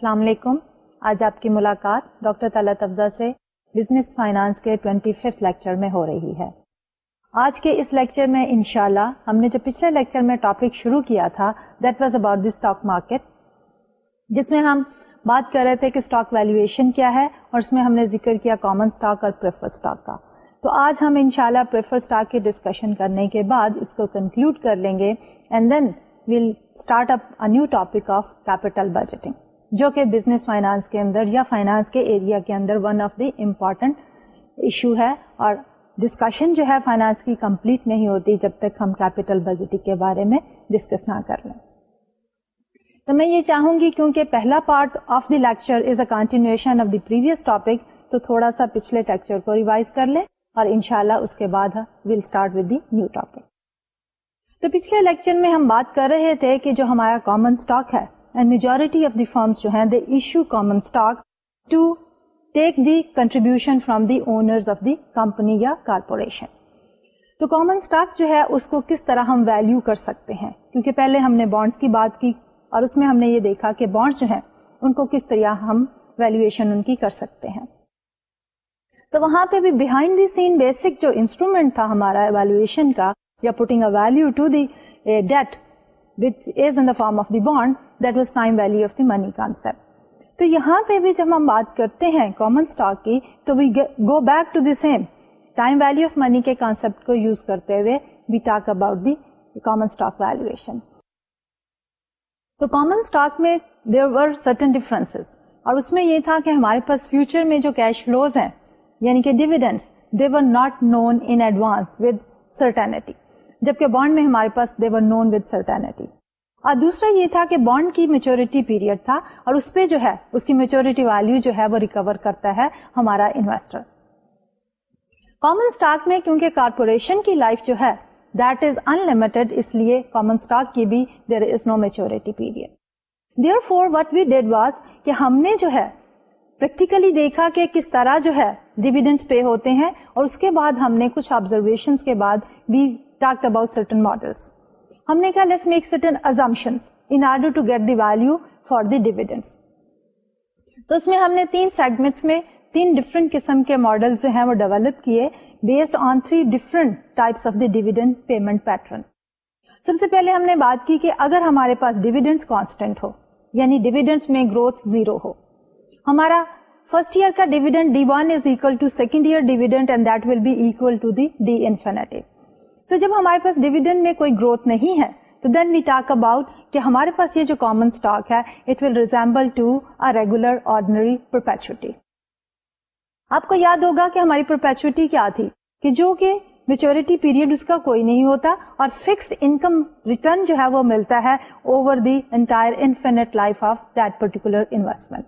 السلام علیکم آج آپ کی ملاقات ڈاکٹر افزا سے بزنس فائنانس کے ٹوینٹی ففتھ لیکچر میں ہو رہی ہے آج کے اس لیکچر میں انشاءاللہ ہم نے جو پچھلے لیکچر میں ٹاپک شروع کیا تھا that was about the stock market جس میں ہم بات کر رہے تھے کہ اسٹاک ویلویشن کیا ہے اور اس میں ہم نے ذکر کیا کامن اسٹاک اور پریفر اسٹاک کا تو آج ہم پریفر شاء اللہ ڈسکشن کرنے کے بعد اس کو کنکلوڈ کر لیں گے and then we'll start up new topic of capital budgeting جو کہ بزنس فائنانس کے اندر یا فائنانس کے ایریا کے اندر one of the important issue ہے اور ڈسکشن جو ہے فائنانس کی کمپلیٹ نہیں ہوتی جب تک ہم کیپیٹل بجٹ کے بارے میں ڈسکس نہ کر لیں تو میں یہ چاہوں گی کیونکہ پہلا part of the lecture is a continuation of the previous topic تو تھوڑا سا پچھلے لیکچر کو ریوائز کر لیں اور انشاءاللہ اس کے بعد we'll start with the new topic تو پچھلے لیکچر میں ہم بات کر رہے تھے کہ جو ہمارا کامن اسٹاک ہے and majority of the firms جو ہیں they issue common stock to take the the the contribution from of company یا کارپوریشن تو کامن اسٹاک جو ہے اس کو کس طرح ہم ویلو کر سکتے ہیں کیونکہ پہلے ہم نے بانڈس کی بات کی اور اس میں ہم نے یہ دیکھا کہ بانڈس جو ہیں ان کو کس طرح ہم ویلویشن ان کی کر سکتے ہیں تو وہاں پہ بھی بہائنڈ دی سین بیسک جو انسٹرومینٹ تھا ہمارا ویلویشن کا یا putting a value to the debt which is in the form of the bond that was time value of the money concept تو یہاں پہ بھی جب ہم بات کرتے ہیں کامن اسٹاک کی تو we go back to the same time value of money کے کانسپٹ کو یوز کرتے ہوئے we talk about the common stock valuation تو کامن اسٹاک میں دیر آر سرٹن ڈیفرنس اور اس میں یہ تھا کہ ہمارے پاس فیوچر میں جو کیش فلوز ہیں یعنی کہ they were not known in advance with certainty جبکہ بانڈ میں ہمارے پاس دے ور نون ود سرٹینٹی اور دوسرا یہ تھا کہ بانڈ کی میچورٹی پیریڈ تھا اور اس پہ جو ہے اس کی میچورٹی ویلو جو ہے وہ ریکور کرتا ہے ہمارا انویسٹر کامن اسٹاک میں کیونکہ کارپوریشن کی لائف جو ہے دیٹ از ان لمیٹڈ اس لیے کامن اسٹاک کی بھی there is no maturity period therefore what we did was کہ ہم نے جو ہے پریکٹیکلی دیکھا کہ کس طرح جو ہے ڈیویڈنڈ پے ہوتے ہیں اور اس کے بعد ہم نے کچھ آبزرویشن کے بعد we talk about certain models ہم نے کہا make certain assumption in order to get the value for the dividends تو اس میں ہم نے تین سیگمنٹس میں تین ڈفرنٹ قسم کے ماڈل جو ہیں وہ ڈیولپ کیے based on three different types of the dividend payment pattern سب سے پہلے ہم نے بات کی کہ اگر ہمارے پاس کانسٹنٹ ہو یعنی ڈویڈنڈس میں گروتھ زیرو ہو ہمارا فرسٹ ایئر کا dividend D one is equal to second year dividend will be equal to the D دینے سو جب ہمارے پاس ڈیویڈنڈ میں کوئی گروتھ نہیں ہے تو دین وی ٹاک اباؤٹ کہ ہمارے پاس یہ جو کامن اسٹاک ہے it will resemble to a regular ordinary perpetuity آپ کو یاد ہوگا کہ ہماری پروپیچوٹی کیا تھی کہ جو کہ میچورٹی پیریڈ اس کا کوئی نہیں ہوتا اور فکس انکم ریٹرن جو ہے وہ ملتا ہے over the entire infinite life of that particular investment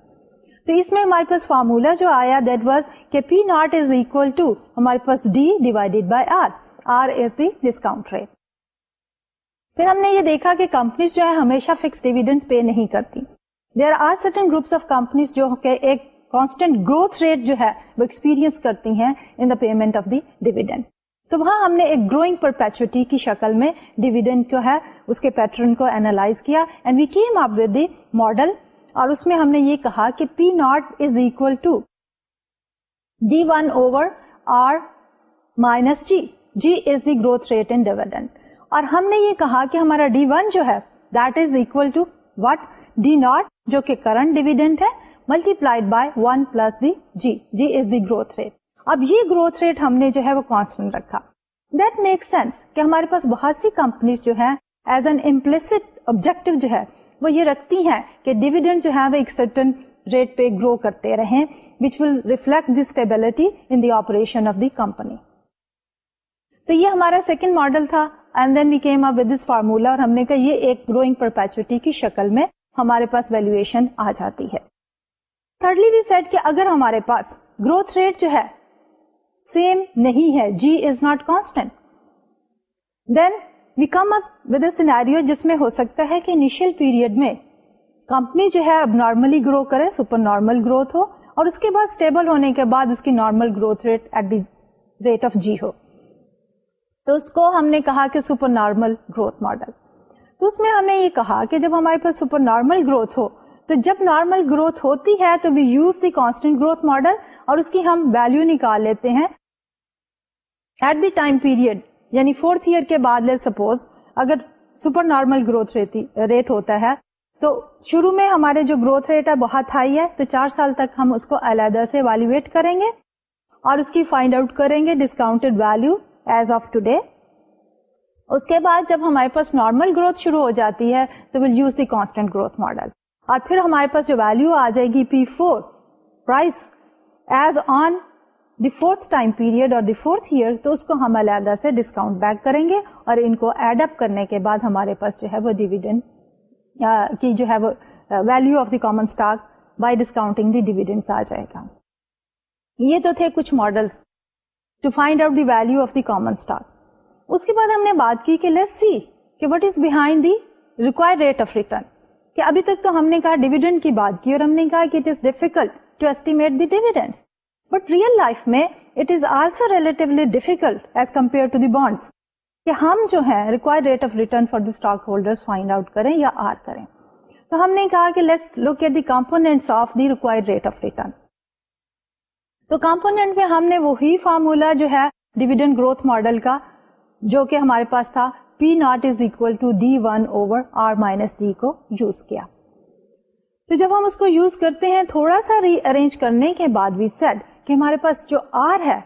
تو اس میں ہمارے پاس فارمولا جو آیا دیٹ واز کہ P naught is equal to ہمارے پاس D divided by R R the discount rate پھر ہم نے یہ دیکھا کہ کمپنیز جو ہے ہمیشہ فکس ڈیویڈنڈ پے نہیں کرتی there are certain groups of companies جو جو کہ ایک کانسٹنٹ گروتھ ریٹ ہے وہ ایکسپیریس کرتی ہیں in the payment of the dividend تو وہاں ہم نے ایک گروئنگ پرپیچوٹی کی شکل میں ڈیویڈنڈ جو ہے اس کے پیٹرن کو اینالائز کیا and we came up with the model اور اس میں ہم نے یہ کہا کہ P naught is equal to D one over R minus G G is the growth rate in dividend اور ہم نے یہ کہا کہ ہمارا ڈی ون جو ہے that is equal to what D naught جو کہ کرنٹ ڈیویڈنٹ ہے multiplied by one plus the the G G is growth rate اب یہ گروتھ ریٹ ہم نے جو ہے وہ کانسٹنٹ رکھا دیٹ میک سینس کہ ہمارے پاس بہت سی کمپنیز جو ہے ایز این امپلس آبجیکٹو جو ہے وہ یہ رکھتی ہیں کہ ڈیویڈنٹ جو ہے وہ ایک سرٹن ریٹ پہ گرو کرتے رہیں which will reflect the stability in the operation of the company تو یہ ہمارا سیکنڈ ماڈل تھا and then we came up this formula اور ہم نے کہا یہ ایک گروئنگ پرپیچوٹی کی شکل میں ہمارے پاس ویلویشن آ جاتی ہے تھرڈلی وی سیٹ کہ اگر ہمارے پاس گروتھ ریٹ جو ہے سیم نہیں ہے G is not constant then we come up with scenario جس میں ہو سکتا ہے کہ انیشیل پیریڈ میں کمپنی جو ہے اب نارملی گرو کرے سپر نارمل گروتھ ہو اور اس کے بعد اسٹیبل ہونے کے بعد اس کی normal growth rate at the rate of G ہو تو اس کو ہم نے کہا کہ سپر نارمل گروتھ ماڈل تو اس میں ہم نے یہ کہا کہ جب ہمارے پاس سپر نارمل گروتھ ہو تو جب نارمل گروتھ ہوتی ہے تو we use the constant growth model اور اس کی ہم ویلو نکال لیتے ہیں ایٹ دی ٹائم پیریڈ یعنی فورتھ ایئر کے بعد لے سپوز اگر سپر نارمل گروتھ ریٹ ہوتا ہے تو شروع میں ہمارے جو گروتھ ریٹ ہے بہت ہائی ہے تو چار سال تک ہم اس کو علیحدہ سے ویلویٹ کریں گے اور اس کی فائنڈ آؤٹ کریں گے discounted value as of today اس کے بعد جب ہمارے پاس نارمل گروتھ شروع ہو جاتی ہے تو will use the constant growth model اور پھر ہمارے پاس جو ویلو آ جائے گی P four price as on the fourth time period اور دی فورتھ ایئر تو اس کو ہم علیحدہ سے ڈسکاؤنٹ بیک کریں گے اور ان کو ایڈ اپ کرنے کے بعد ہمارے پاس جو ہے وہ ڈیویڈنڈ کی جو ہے وہ value of the common stock by discounting the dividends آ جائے گا یہ تو تھے کچھ models value of the common stock اس کے بعد ہم نے بات کی what is behind the require کہ ابھی تک تو ہم نے کہا ڈیڈنڈ کی بات کی اور ہم نے کہا کہلٹنٹ بٹ ریئل لائف میں it is also relatively difficult as compare کہ ہم جو ہے ریکوائر فورک ہولڈر یا آر کریں تو ہم نے کہا کہ رکوائر تو کمپونیٹ میں ہم نے وہی فارمولا جو ہے ڈیویڈنڈ گروتھ ماڈل کا جو کہ ہمارے پاس تھا P naught is equal to D one over R minus D کو یوز کیا تو جب ہم اس کو یوز کرتے ہیں تھوڑا سا ری ارینج کرنے کے بعد وی سیٹ کہ ہمارے پاس جو آر ہے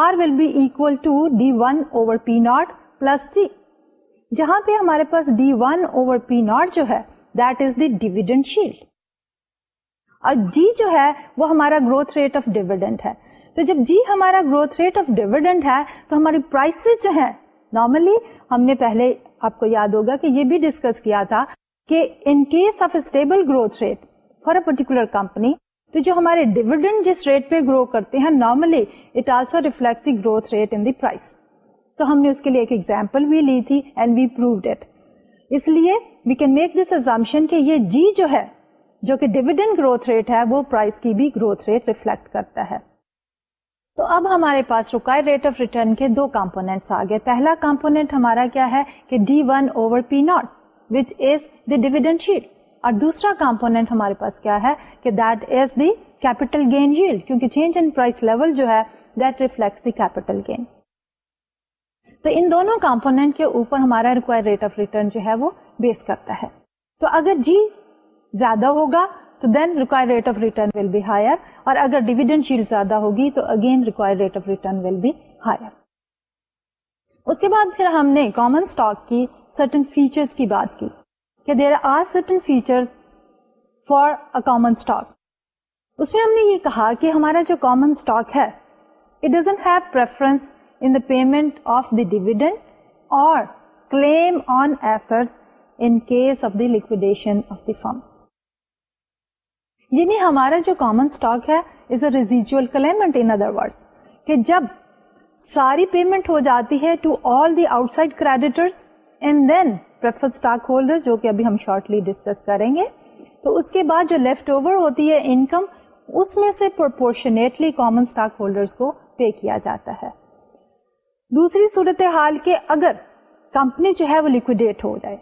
R will be equal to D one over P naught plus D جہاں پہ ہمارے پاس D one over P naught جو ہے that is the dividend yield اور جی جو ہے وہ ہمارا گروتھ ریٹ آف ڈیویڈنٹ ہے تو جب جی ہمارا گروتھ ریٹ آف ڈیویڈنٹ ہے تو ہماری پرائسز جو ہیں نارملی ہم نے پہلے آپ کو یاد ہوگا کہ یہ بھی ڈسکس کیا تھا کہ in case of stable growth rate for a particular company تو جو ہمارے ڈیویڈنڈ جس ریٹ پہ گرو کرتے ہیں normally it also reflects growth rate in the price تو ہم نے اس کے لیے ایک ایگزامپل بھی لی تھی اینڈ وی پروڈ اٹ اس لیے we can make this exemption کہ یہ جی جو ہے جو کہ ڈویڈنڈ گروتھ ریٹ ہے وہ پرائز کی بھی گروتھ ریٹ ریفلیکٹ کرتا ہے تو اب ہمارے پاس رکائے ریٹ آف ریٹرن کے دو کمپونیٹ آ گئے پہلا کمپونیٹ ہمارا کیا ہے کہ D one over P naught which is dividend yield اور دوسرا کمپونیٹ ہمارے پاس کیا ہے کہ that is the capital gain yield کیونکہ چینج ان پرائز لیول جو ہے دیٹ دی کیپیٹل گین تو ان دونوں کمپونیٹ کے اوپر ہمارا ریکوائر ریٹ آف ریٹرن جو ہے وہ بیس کرتا ہے تو اگر جی زیادہ ہوگا تو then require rate of return will be higher اور اگر ڈیویڈنڈ شیل زیادہ ہوگی تو again require rate of return will be higher اس کے بعد پھر ہم نے کامن اسٹاک کی سرٹن فیچرس کی بات کی کہ there are certain for common stock اس میں ہم نے یہ کہا کہ ہمارا جو کامن اسٹاک ہے it have preference in the payment of the dividend اور claim on in case of the liquidation of firm یعنی ہمارا جو کامن اسٹاک ہے جب ساری پیمنٹ ہو جاتی ہے to all the outside creditor and then prefer stock holder جو کہ ابھی ہم شارٹلی ڈسکس کریں گے تو اس کے بعد جو لیفٹ اوور ہوتی ہے انکم اس میں سے پرپورشنیٹلی کامن اسٹاک ہولڈر کو پے کیا جاتا ہے دوسری صورت حال کے اگر کمپنی جو ہے وہ لکوڈیٹ ہو جائے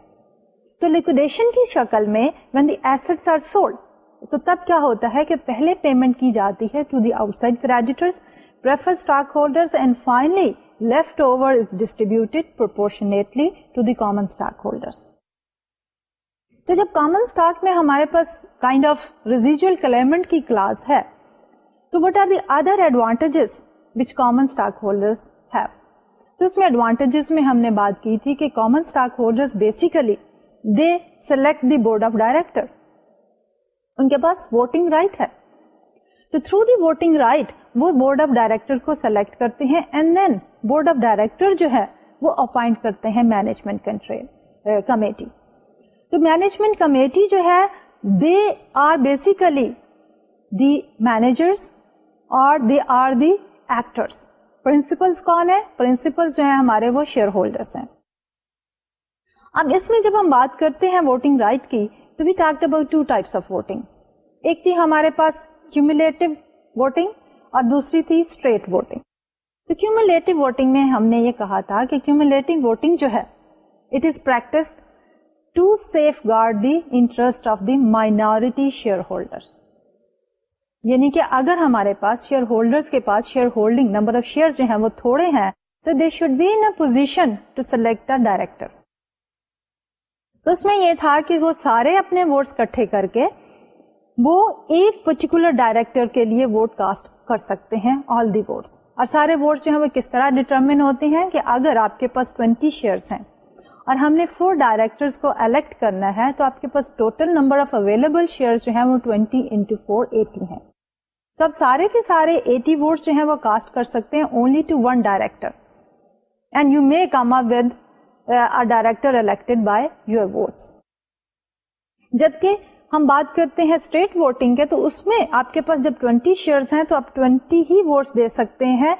تو لکوڈیشن کی شکل میں when the assets are sold تو تب کیا ہوتا ہے کہ پہلے پیمنٹ کی جاتی ہے to the outside creditors prefer stock holders and finally left over is distributed proportionately to the common stock holders تو جب کامن اسٹاک میں ہمارے پاس کائنڈ آف ریزیجل کلیمنٹ کی کلاس ہے تو what are the other advantages which common stock holders ہے تو اس میں ایڈوانٹیجز میں ہم نے بات کی تھی کہ common stock holders basically they select the board of director ان کے پاس ووٹنگ رائٹ ہے تو تھرو دی ووٹنگ رائٹ وہ بورڈ آف ڈائریکٹر کو سلیکٹ کرتے ہیں and then board of director جو ہے وہ اپوائنٹ کرتے ہیں مینجمنٹ کمیٹی uh, تو مینجمنٹ کمیٹی جو ہے they are basically the managers اور they are the actors principals کون ہے پرنسپل جو ہیں ہمارے وہ شیئر ہولڈرس ہیں اب اس میں جب ہم بات کرتے ہیں ووٹنگ رائٹ right کی دوسری اسٹریٹ ووٹنگ میں ہم نے یہ کہا تھا کہ interest of the minority share holder یعنی کہ اگر ہمارے پاس شیئر ہولڈر کے پاس share holding number of share جو ہیں وہ تھوڑے ہیں تو they should be in position to select the director تو اس میں یہ تھا کہ وہ سارے اپنے ووٹس کٹھے کر کے وہ ایک پرٹیکولر ڈائریکٹر کے لیے ووٹ کاسٹ کر سکتے ہیں آل دی ووٹس اور سارے ووٹس جو ہیں وہ کس طرح ڈیٹرمن ہوتے ہیں کہ اگر آپ کے پاس 20 شیئرس ہیں اور ہم نے فور ڈائریکٹر کو الیکٹ کرنا ہے تو آپ کے پاس total number of available share جو ہیں وہ 20 انٹو فور ایٹی ہیں تو اب سارے کے سارے 80 ووٹس جو ہیں وہ کاسٹ کر سکتے ہیں only to one director and you may come up with director elected by your votes جبکہ ہم بات کرتے ہیں اسٹیٹ ووٹنگ کے تو اس میں آپ کے پاس جب 20 شیئرز ہیں تو آپ 20 ہی ووٹس دے سکتے ہیں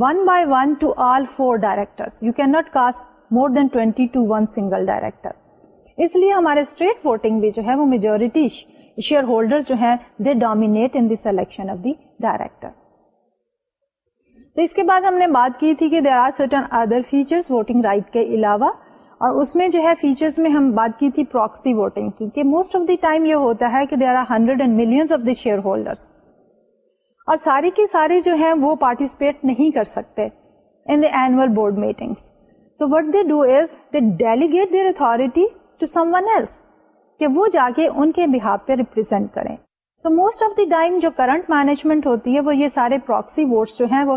one by one to all four director you can not cast more than twenty to one single director اس لیے ہمارے اسٹیٹ ووٹنگ بھی جو ہے وہ میجورٹی شیئر ہولڈر جو ہیں they dominate in the selection of the director تو اس کے بعد ہم نے بات کی تھی کہ there are certain other feature voting right کے علاوہ اور اس میں جو ہے فیچرز میں ہم بات کی تھی پروکسی ووٹنگ کی کہ موسٹ آف دی ٹائم یہ ہوتا ہے کہ there are hundred and million of the share holder اور ساری کی ساری جو ہیں وہ پارٹیسپیٹ نہیں کر سکتے in the annual board meeting تو what they do is they delegate their authority to someone else کہ وہ جا کے ان کے بہاف پہ ریپرزینٹ کریں تو موسٹ آف دی ٹائم جو کرنٹ مینجمنٹ ہوتی ہے وہ یہ سارے پروکسی ووٹس جو ہیں وہ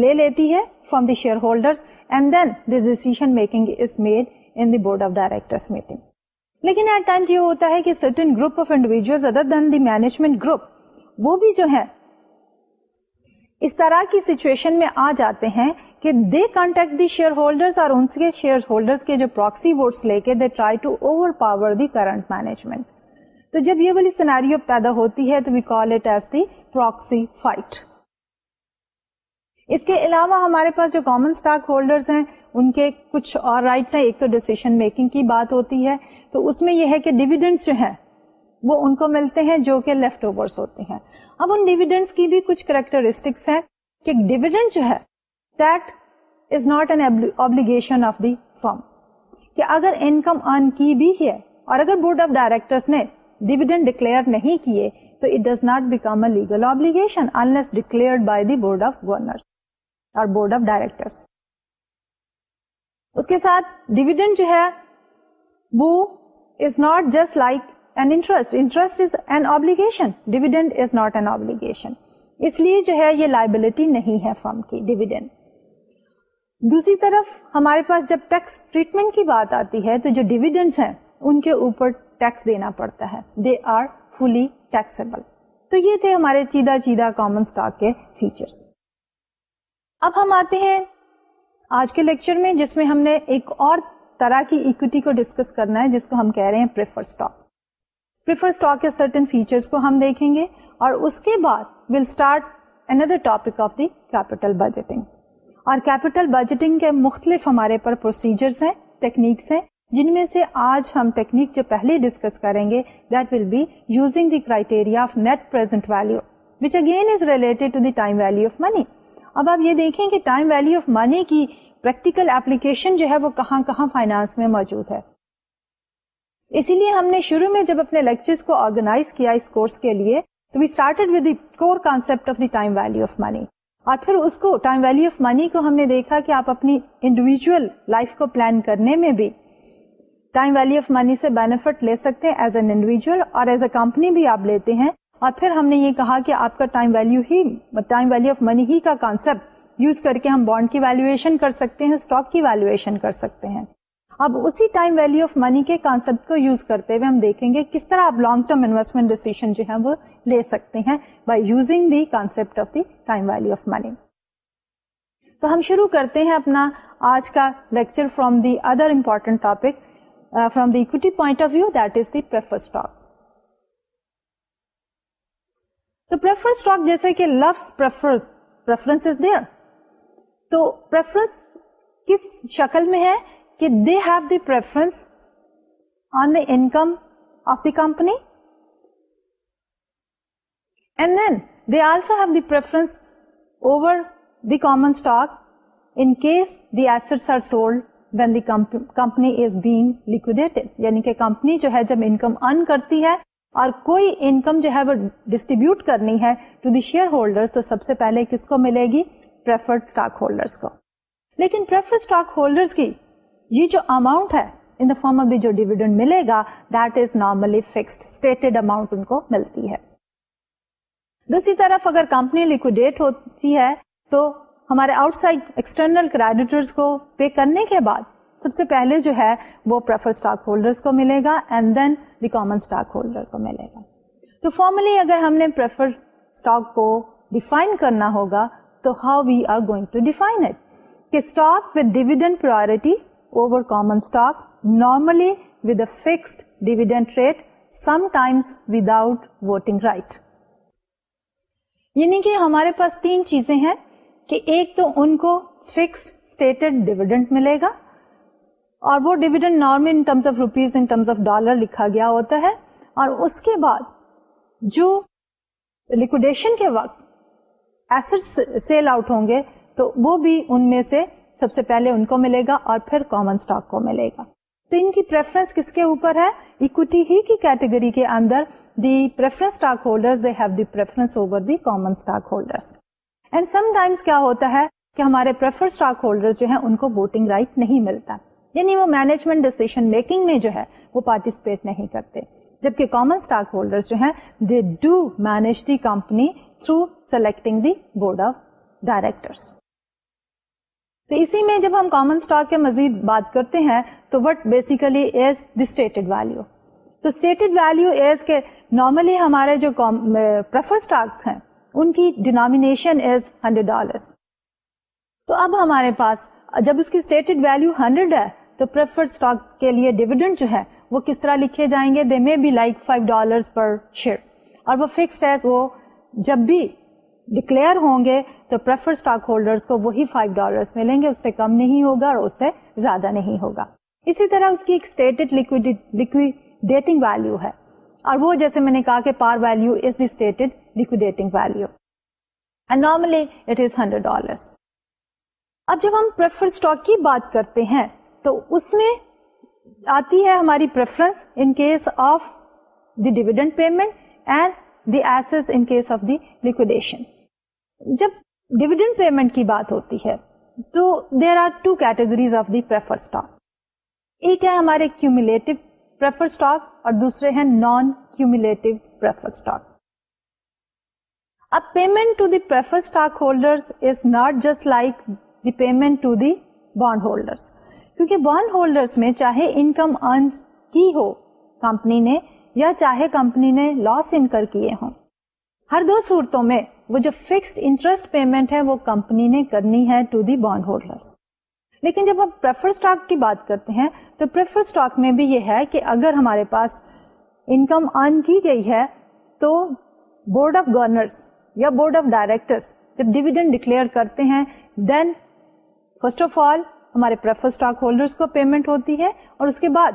لے لیتی ہے from the share holder and then this decision making is made in the board of directors meeting لیکن ایٹ ٹائمز یہ ہوتا ہے کہ certain group of individual other than the management group وہ بھی جو ہے اس طرح کی سچویشن میں آ جاتے ہیں کہ they contact the share holders اور ان کے شیئر ہولڈرز کے جو پراکسی ووٹس لے کے they try to over power the current management تو جب یہ والی سیناریو پیدا ہوتی ہے تو we call it as the proxy fight اس کے علاوہ ہمارے پاس جو کامن اسٹاک ہولڈرز ہیں ان کے کچھ اور رائٹس ہیں ایک تو ڈسیشن میکنگ کی بات ہوتی ہے تو اس میں یہ ہے کہ ڈویڈنڈس جو ہیں وہ ان کو ملتے ہیں جو کہ لیفٹ اوورس ہوتے ہیں اب ان ڈویڈنڈس کی بھی کچھ کریکٹرسٹکس ہیں کہ ڈویڈنڈ جو ہے that is not an obligation of the firm کہ اگر انکم ارن کی بھی ہے اور اگر بورڈ آف ڈائریکٹر نے ڈویڈنڈ ڈکلیئر نہیں کیے تو it does not become a legal unless declare by the board of governor اور بورڈ آف ڈائریکٹر اس کے ساتھ ڈویڈنڈ جو ہے وہ is not just like an interest dividend is an not obligation اس لیے جو ہے یہ لائبلٹی نہیں ہے فرم کی ڈویڈنڈ دوسری طرف ہمارے پاس جب ٹیکس ٹریٹمنٹ کی بات آتی ہے تو جو ڈویڈنڈ ہیں ان کے اوپر ٹیکس دینا پڑتا ہے دے آر فلی ٹیکسیبل تو یہ تھے ہمارے چیدہ چیدہ کامن اسٹاک کے فیچرس اب ہم آتے ہیں آج کے لیکچر میں جس میں ہم نے ایک اور طرح کی اکویٹی کو ڈسکس کرنا ہے جس کو ہم کہہ رہے ہیں پریفر پریفر کے سرٹن فیچرس کو ہم دیکھیں گے اور اس کے بعد will start another topic of the capital budgeting اور کیپیٹل بجٹنگ کے مختلف ہمارے پر پروسیجرز ہیں ٹیکنیکس ہیں جن میں سے آج ہم ٹیکنیک جو پہلے ڈسکس کریں گے that will be using the criteria of net present value پرچ again is related to them value of money اب آپ یہ دیکھیں کہ ٹائم ویلو آف منی کی پریکٹیکل اپلیکیشن جو ہے وہ کہاں کہاں فائنانس میں موجود ہے اسی لیے ہم نے شروع میں جب اپنے لیکچر کو آرگنائز کیا اس کورس کے لیے تو we would cover concept of the time value of money اور پھر اس کو ٹائم ویلو آف منی کو ہم نے دیکھا کہ آپ اپنی انڈیویجل لائف کو پلان کرنے میں بھی ٹائم ویلو آف منی سے بینیفٹ لے سکتے ہیں ایز این انڈیویجل اور ایز اے کمپنی بھی آپ لیتے ہیں اور پھر ہم نے یہ کہا کہ آپ کا ٹائم ویلو ہی ٹائم ویلو آف منی ہی کا کانسیپٹ یوز کر کے ہم بانڈ کی ویلویشن کر سکتے ہیں اسٹاک کی ویلویشن کر سکتے ہیں اب اسی ٹائم ویلو آف منی کے کانسپٹ کو یوز کرتے ہوئے ہم دیکھیں گے کس طرح آپ لانگ ٹرم انویسٹمنٹ ڈیسیزن جو ہے وہ لے سکتے ہیں by using the concept of the time value of money تو ہم شروع کرتے ہیں اپنا آج کا lecture from the other important topic from the equity point of view that is the prefer stock تو اسٹاک جیسے کہ پریفرنس از دیئر تو پریفرنس کس شکل میں ہے کہ they have the preference on the income of the company and then they also have the over the common stock in case the assets are sold when the company is being liquidated یعنی کہ company جو ہے جب income ارن کرتی ہے اور کوئی income جو ہے وہ ڈسٹریبیوٹ کرنی ہے ٹو دی شیئر ہولڈر تو سب سے پہلے کس کو ملے گی پریفرڈ اسٹاک کو لیکن پریفرڈ اسٹاک ہولڈر کی یہ جو اماؤنٹ ہے in the form of the جو ڈیویڈنڈ ملے گا that is normally fixed stated amount ان کو ملتی ہے دوسری طرف اگر کمپنی لکوڈیٹ ہوتی ہے تو ہمارے آؤٹ سائڈ ایکسٹرنل کریڈیٹرس کو پے کرنے کے بعد سب سے پہلے جو ہے وہ پریفر اسٹاک ہولڈرس کو ملے گا and then the common stock holder کو ملے گا تو فارملی اگر ہم نے پریفر اسٹاک کو ڈیفائن کرنا ہوگا تو how we are going to define it کہ stock with dividend priority over common stock normally with a fixed dividend rate sometimes without voting right یعنی کہ ہمارے پاس تین چیزیں ہیں کہ ایک تو ان کو فکسڈ اسٹیٹڈ ڈیویڈنڈ ملے گا اور وہ dividend normal in terms of rupees in terms of dollar لکھا گیا ہوتا ہے اور اس کے بعد جو لکوڈیشن کے وقت ایسٹ سیل آؤٹ ہوں گے تو وہ بھی ان میں سے سب سے پہلے ان کو ملے گا اور پھر کامن اسٹاک کو ملے گا تو ان کی پرفرنس کس کے اوپر ہے اکوٹی ہی کی کیٹیگری کے اندر the preference stock holder the have preference over the common stock holder and sometimes کیا ہوتا ہے کہ ہمارے پریفر اسٹاک ہولڈر جو ہیں ان کو ووٹنگ رائٹ right نہیں ملتا یعنی وہ مینجمنٹ ڈسیشن میکنگ میں جو ہے وہ پارٹیسپیٹ نہیں کرتے جبکہ کامن اسٹاک ہولڈر جو ہیں they do manage the company through selecting the board of directors تو اسی میں جب ہم کامن اسٹاک کے مزید بات کرتے ہیں تو what basically is the stated value تو اسٹیٹڈ ویلو ایز کے نارملی ہمارے جو ہیں ان کی ڈینامینیشن ایز ہنڈریڈ ڈالر تو اب ہمارے پاس جب اس کی اسٹیٹڈ ویلو ہنڈریڈ ہے تو پریفر اسٹاک کے لیے ڈیویڈنڈ جو ہے وہ کس طرح لکھے جائیں گے they may be like five dollar per share اور وہ فکس ہے وہ جب بھی ڈکلیئر ہوں گے تو پریفر اسٹاک ہولڈرس کو وہی فائیو ڈالر ملیں گے اس سے کم نہیں ہوگا اور اس سے زیادہ نہیں ہوگا اسی طرح اس کی ایک اسٹیٹڈ لکوڈیٹنگ ویلو ہے اور وہ جیسے میں نے کہا کہ par value is the stated liquidating value normally it is hundred dollar اب جب ہم پریفر اسٹاک کی بات کرتے ہیں تو اس میں آتی ہے ہماری preference in case of the dividend payment and the as in case of the liquidation جب ڈویڈنڈ پیمنٹ کی بات ہوتی ہے تو there are two categories of the stock ایک ہے ہمارے کیومولیٹو پریفر اسٹاک اور دوسرے ہیں نان کیومولیٹو پریفر اسٹاک اب payment to stock holder is not just like the payment to the bond holders کیونکہ بانڈ ہولڈرس میں چاہے انکم ارن کی ہو کمپنی نے یا چاہے کمپنی نے لاس انکر کیے ہوں ہر دو صورتوں میں وہ جو فکسڈ انٹرسٹ پیمنٹ ہے وہ کمپنی نے کرنی ہے ٹو دی بانڈ ہولڈرس لیکن جب ہم پریفر اسٹاک کی بات کرتے ہیں تو پریفر اسٹاک میں بھی یہ ہے کہ اگر ہمارے پاس انکم ارن کی گئی ہے تو بورڈ آف گورنرس یا بورڈ آف ڈائریکٹر جب ڈویڈنڈ ڈکلیئر کرتے ہیں دین فرسٹ آف آل ہمارے پریفر اسٹاک ہولڈرس کو پیمنٹ ہوتی ہے اور اس کے بعد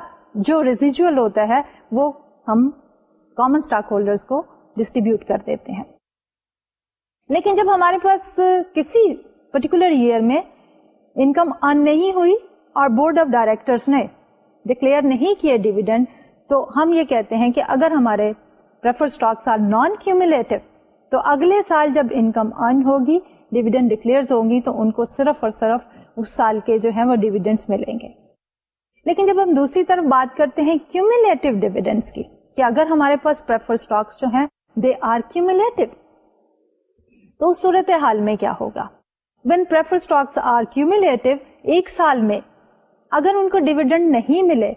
جو ریزیجل ہوتا ہے وہ ہم کامن اسٹاک ہولڈرس کو ڈسٹریبیوٹ کر دیتے ہیں لیکن جب ہمارے پاس کسی پرٹیکولر ایئر میں انکم ارن نہیں ہوئی اور بورڈ آف ڈائریکٹرس نے ڈکلیئر نہیں کیا ڈیویڈنڈ تو ہم یہ کہتے ہیں کہ اگر ہمارے پریفر نان کیومولیٹو تو اگلے سال جب انکم ارن ہوگی ڈیویڈنڈ ڈکلیئر ہوں گی تو ان کو صرف اور صرف اس سال کے جو ہیں وہ ڈویڈینڈس ملیں گے لیکن جب ہم دوسری طرف بات کرتے ہیں کیومولیٹو ڈویڈینڈس کی کہ اگر ہمارے پاس پریفر اسٹاکس جو ہیں دے آر کیومولیٹو تو اس صورت حال میں کیا ہوگا when prefer stocks are cumulative ایک سال میں اگر ان کو ڈویڈینڈ نہیں ملے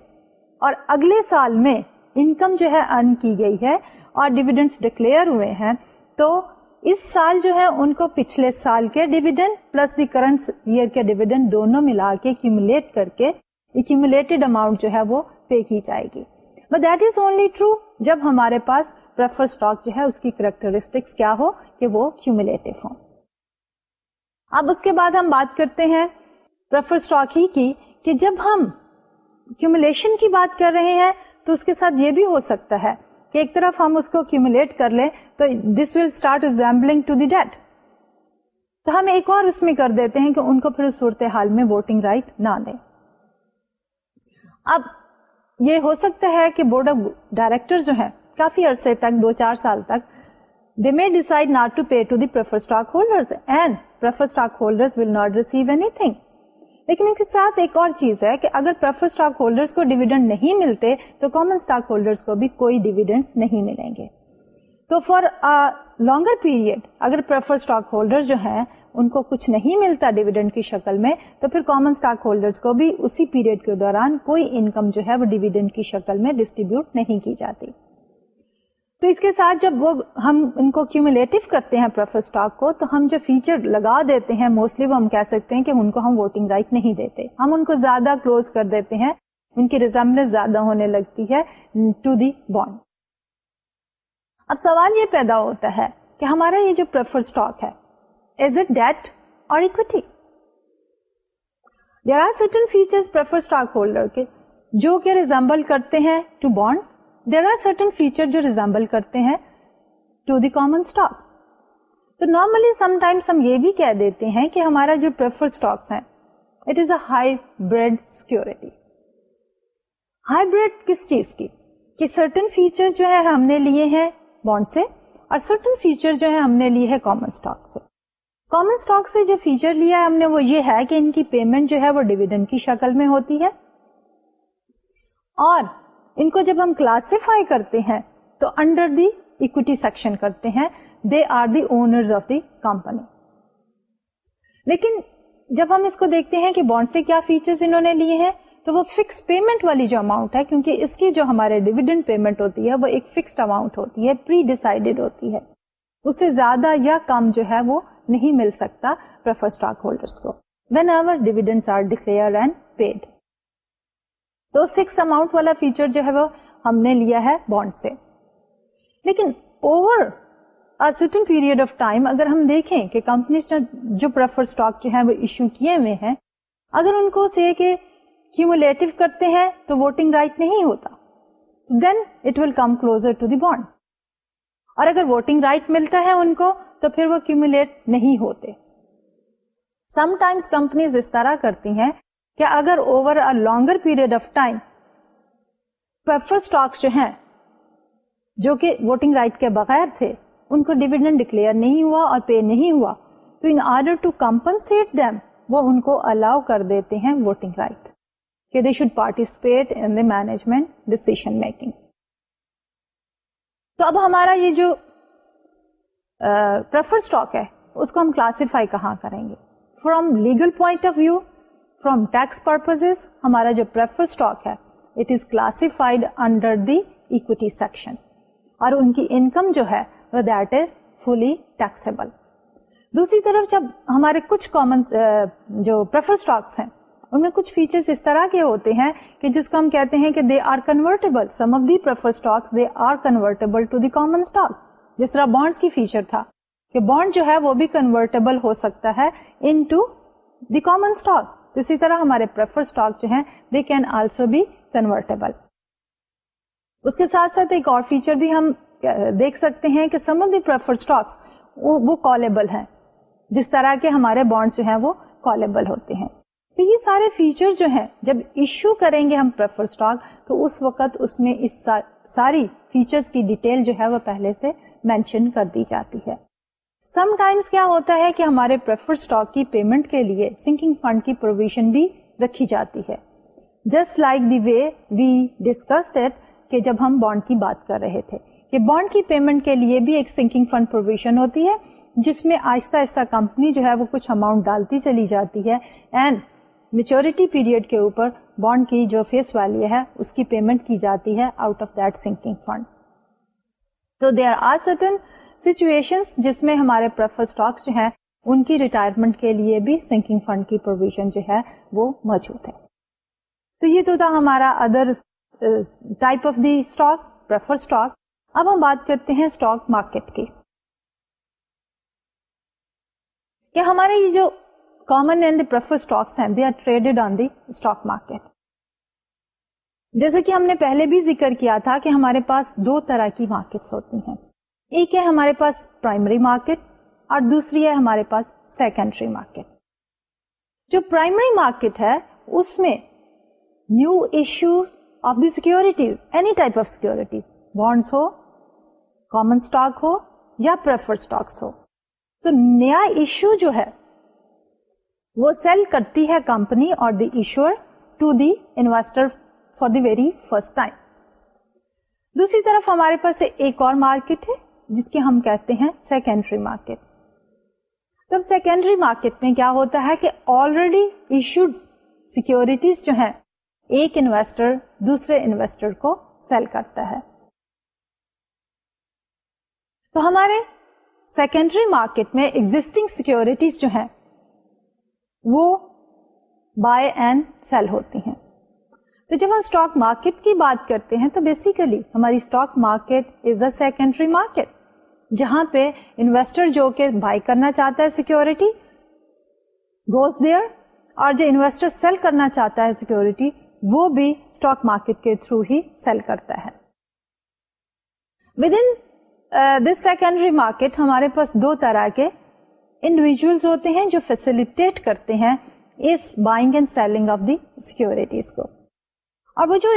اور اگلے سال میں انکم جو ہے ارن کی گئی ہے اور ڈویڈینڈس ڈکلیئر ہوئے ہیں تو اس سال جو ہے ان کو پچھلے سال کے dividend plus the current year کے ڈیویڈنڈ دونوں ملا کے اماؤنٹ جو ہے وہ پے کی جائے گی but that is only true جب ہمارے پاس اسٹاک جو ہے اس کی کریکٹرسٹکس کیا ہو کہ وہ کیومولیٹو اب اس کے بعد ہم بات کرتے ہیں اسٹاک ہی کی کہ جب ہم کیومولیشن کی بات کر رہے ہیں تو اس کے ساتھ یہ بھی ہو سکتا ہے کہ ایک طرف ہم اس کو کیومولیٹ کر لیں تو this will start exampling to the date تو ہم ایک اور اس میں کر دیتے ہیں کہ ان کو پھر صورت حال میں ووٹنگ رائٹ نہ دیں اب یہ ہو سکتا ہے کہ بورڈ آف ڈائریکٹر جو ہے کافی عرصے تک دو چار سال تک they may decide not to pay to the stock holder and stock holder will not receive anything لیکن اس کے ساتھ ایک اور چیز ہے کہ اگر اسٹاک ہولڈرس کو ڈیویڈنڈ نہیں ملتے تو کامن اسٹاک ہولڈر کو بھی کوئی ڈیویڈنڈ نہیں ملیں گے تو فار لانگر پیریڈ اگر پریفر اسٹاک ہولڈر جو ہیں ان کو کچھ نہیں ملتا ڈیویڈنڈ کی شکل میں تو پھر کامن اسٹاک ہولڈر کو بھی اسی پیریڈ کے دوران کوئی انکم جو ہے وہ ڈیویڈنڈ کی شکل میں ڈسٹریبیوٹ نہیں کی جاتی تو اس کے ساتھ جب وہ ہم ان کو کیومولیٹو کرتے ہیں پریفر اسٹاک کو تو ہم جو فیچر لگا دیتے ہیں موسٹلی وہ ہم کہہ سکتے ہیں کہ ان کو ہم ووٹنگ رائٹ right نہیں دیتے ہم ان کو زیادہ کلوز کر دیتے ہیں ان کی ریزمبلنس زیادہ ہونے لگتی ہے ٹو دی بانڈ اب سوال یہ پیدا ہوتا ہے کہ ہمارا یہ جو پریفر اسٹاک ہے از اٹ ڈیٹ اور equity there are certain feature prefer stock holder کے جو کہ ریزمبل کرتے ہیں to bond there are certain feature جو ریزمبل کرتے ہیں ٹو دی کامن اسٹاک تو نارملی سم ٹائمس ہم یہ بھی کہہ دیتے ہیں کہ ہمارا جو پریفر اسٹاک ہے it is a hybrid security hybrid کس چیز کی کہ سرٹن فیچر جو ہے ہم نے لیے ہیں بانڈ سے اور سرٹن فیچر جو ہے ہم نے لی ہے کامن اسٹاک سے کامن اسٹاک سے جو فیچر لیا ہے ہم نے وہ یہ ہے کہ ان کی پیمنٹ جو ہے وہ ڈویڈنڈ کی شکل میں ہوتی ہے اور ان کو جب ہم کلاسیفائی کرتے ہیں تو انڈر دی سیکشن کرتے ہیں they are the owner of the company لیکن جب ہم اس کو دیکھتے ہیں کہ بانڈ سے کیا فیچر انہوں نے لیے ہیں تو وہ فکس پیمنٹ والی جو اماؤنٹ ہے کیونکہ اس کی جو ہمارے ڈویڈنڈ پیمنٹ ہوتی ہے وہ ایک فکسڈ اماؤنٹ ہوتی ہے پری ڈیسائڈیڈ ہوتی ہے اس سے زیادہ یا کم جو ہے وہ نہیں مل سکتا پریفر اسٹاک ہولڈرس کو whenever dividend are declare and paid تو فکس اماؤنٹ والا فیچر جو ہے وہ ہم نے لیا ہے بانڈ سے لیکن over certain period of time اگر ہم دیکھیں کہ کمپنیز جو پریفر اسٹاک جو ہے وہ ایشو کیے ہوئے ہیں اگر ان کو سے کہ کیومولیٹو کرتے ہیں تو ووٹنگ رائٹ نہیں ہوتا then it will come closer اور اگر ووٹنگ رائٹ ملتا ہے ان کو تو پھر وہ کیومولیٹ نہیں ہوتے سم ٹائمس کمپنیز اس طرح کرتی ہیں کہ اگر over a longer period of time stock جو ہیں جو کہ ووٹنگ رائٹ کے بغیر تھے ان کو ڈویڈنڈ ڈکلیئر نہیں ہوا اور پے نہیں ہوا تو ان کو الاؤ کر دیتے ہیں ووٹنگ رائٹ کہ they should participate in the management decision making تو اب ہمارا یہ جو اسٹاک ہے اس کو ہم کلاسیفائی کہاں کریں گے from legal point of view from tax purpose ہمارا جو پرفر اسٹاک ہے it is classified under the equity section اور ان کی انکم جو ہے دیٹ از فلی ٹیکسیبل دوسری طرف جب ہمارے کچھ کامن جو اسٹاکس ہیں ان میں کچھ فیچرز اس طرح کے ہوتے ہیں کہ جس کو ہم کہتے ہیں کہ they are convertible some of they are convertible to the common stock جس طرح بانڈس کی فیچر تھا کہ بانڈ جو ہے وہ بھی کنورٹیبل ہو سکتا ہے into the common stock اسی طرح ہمارے پرفر اسٹاک جو ہیں they can also be convertible اس کے ساتھ ساتھ ایک اور فیچر بھی ہم دیکھ سکتے ہیں کہ some of the prefer stock وہ کالبل ہے جس طرح کے ہمارے بانڈ جو ہیں وہ کالبل ہوتے ہیں تو یہ سارے فیچر جو ہیں جب ایشو کریں گے ہم پریفر اسٹاک تو اس وقت اس میں اس ساری فیچر کی ڈیٹیل جو ہے وہ پہلے سے مینشن کر دی جاتی ہے سم ٹائمس کیا ہوتا ہے کہ ہمارے پریفر اسٹاک کی پیمنٹ کے لیے سنکنگ فنڈ کی پروویژن بھی رکھی جاتی ہے just like the way we discuss it کہ جب ہم بانڈ کی بات کر رہے تھے کہ بانڈ کی پیمنٹ کے لیے بھی ایک سنکنگ فنڈ پروویژن ہوتی ہے جس میں آہستہ آہستہ کمپنی جو ہے وہ کچھ اماؤنٹ ڈالتی چلی جاتی ہے اینڈ میچورٹی پیریڈ کے اوپر بانڈ کی جو فیس ویلو ہے اس کی پیمنٹ کی جاتی ہے out of that sinking fund تو دے آر سٹن سچویشن جس میں ہمارے اسٹاکس جو ہیں ان کی ریٹائرمنٹ کے لیے بھی سنکنگ فنڈ کی پروویژن جو ہے وہ موجود ہے تو یہ تو تھا ہمارا other type of the stock prefer stock اب ہم بات کرتے ہیں اسٹاک مارکیٹ کی کہ ہمارے یہ جو common and and the the preferred stocks they are traded on stock market. جیسے کہ ہم نے پہلے بھی ذکر کیا تھا کہ ہمارے پاس دو طرح کی مارکیٹ ہوتی ہیں ایک ہے ہمارے پاس پرائمری مارکیٹ اور دوسری ہے ہمارے پاس سیکنڈری مارکیٹ جو پرائمری مارکیٹ ہے اس میں new issue of the securities any type of security bonds who common stock ہو یا پریفر اسٹاکس ہو تو نیا ایشو جو ہے وہ سیل کرتی ہے کمپنی اور the issuer to the investor for the very first time دوسری طرف ہمارے پاس ایک اور مارکیٹ ہے جس کے ہم کہتے ہیں سیکنڈری مارکیٹ سیکنڈری مارکیٹ میں کیا ہوتا ہے کہ آلریڈی ایشوڈ سیکورٹیز جو ہیں ایک انویسٹر دوسرے انویسٹر کو سیل کرتا ہے تو ہمارے سیکنڈری مارکیٹ میں ایگزٹنگ سیکورٹیز جو ہیں وہ بائی اینڈ سیل ہوتی ہیں تو جب ہم اسٹاک مارکیٹ کی بات کرتے ہیں تو بیسیکلی ہماری stock market is a secondary market جہاں پہ انویسٹر جو کہ بائی کرنا چاہتا ہے سیکورٹی گوز دیئر اور جو انویسٹر سیل کرنا چاہتا ہے سیکورٹی وہ بھی اسٹاک مارکیٹ کے تھرو ہی سیل کرتا ہے with in this secondary market ہمارے پاس دو طرح کے انڈیویجلس ہوتے ہیں جو فیسلٹیٹ کرتے ہیں اس buying and selling of the securities کو اور وہ جو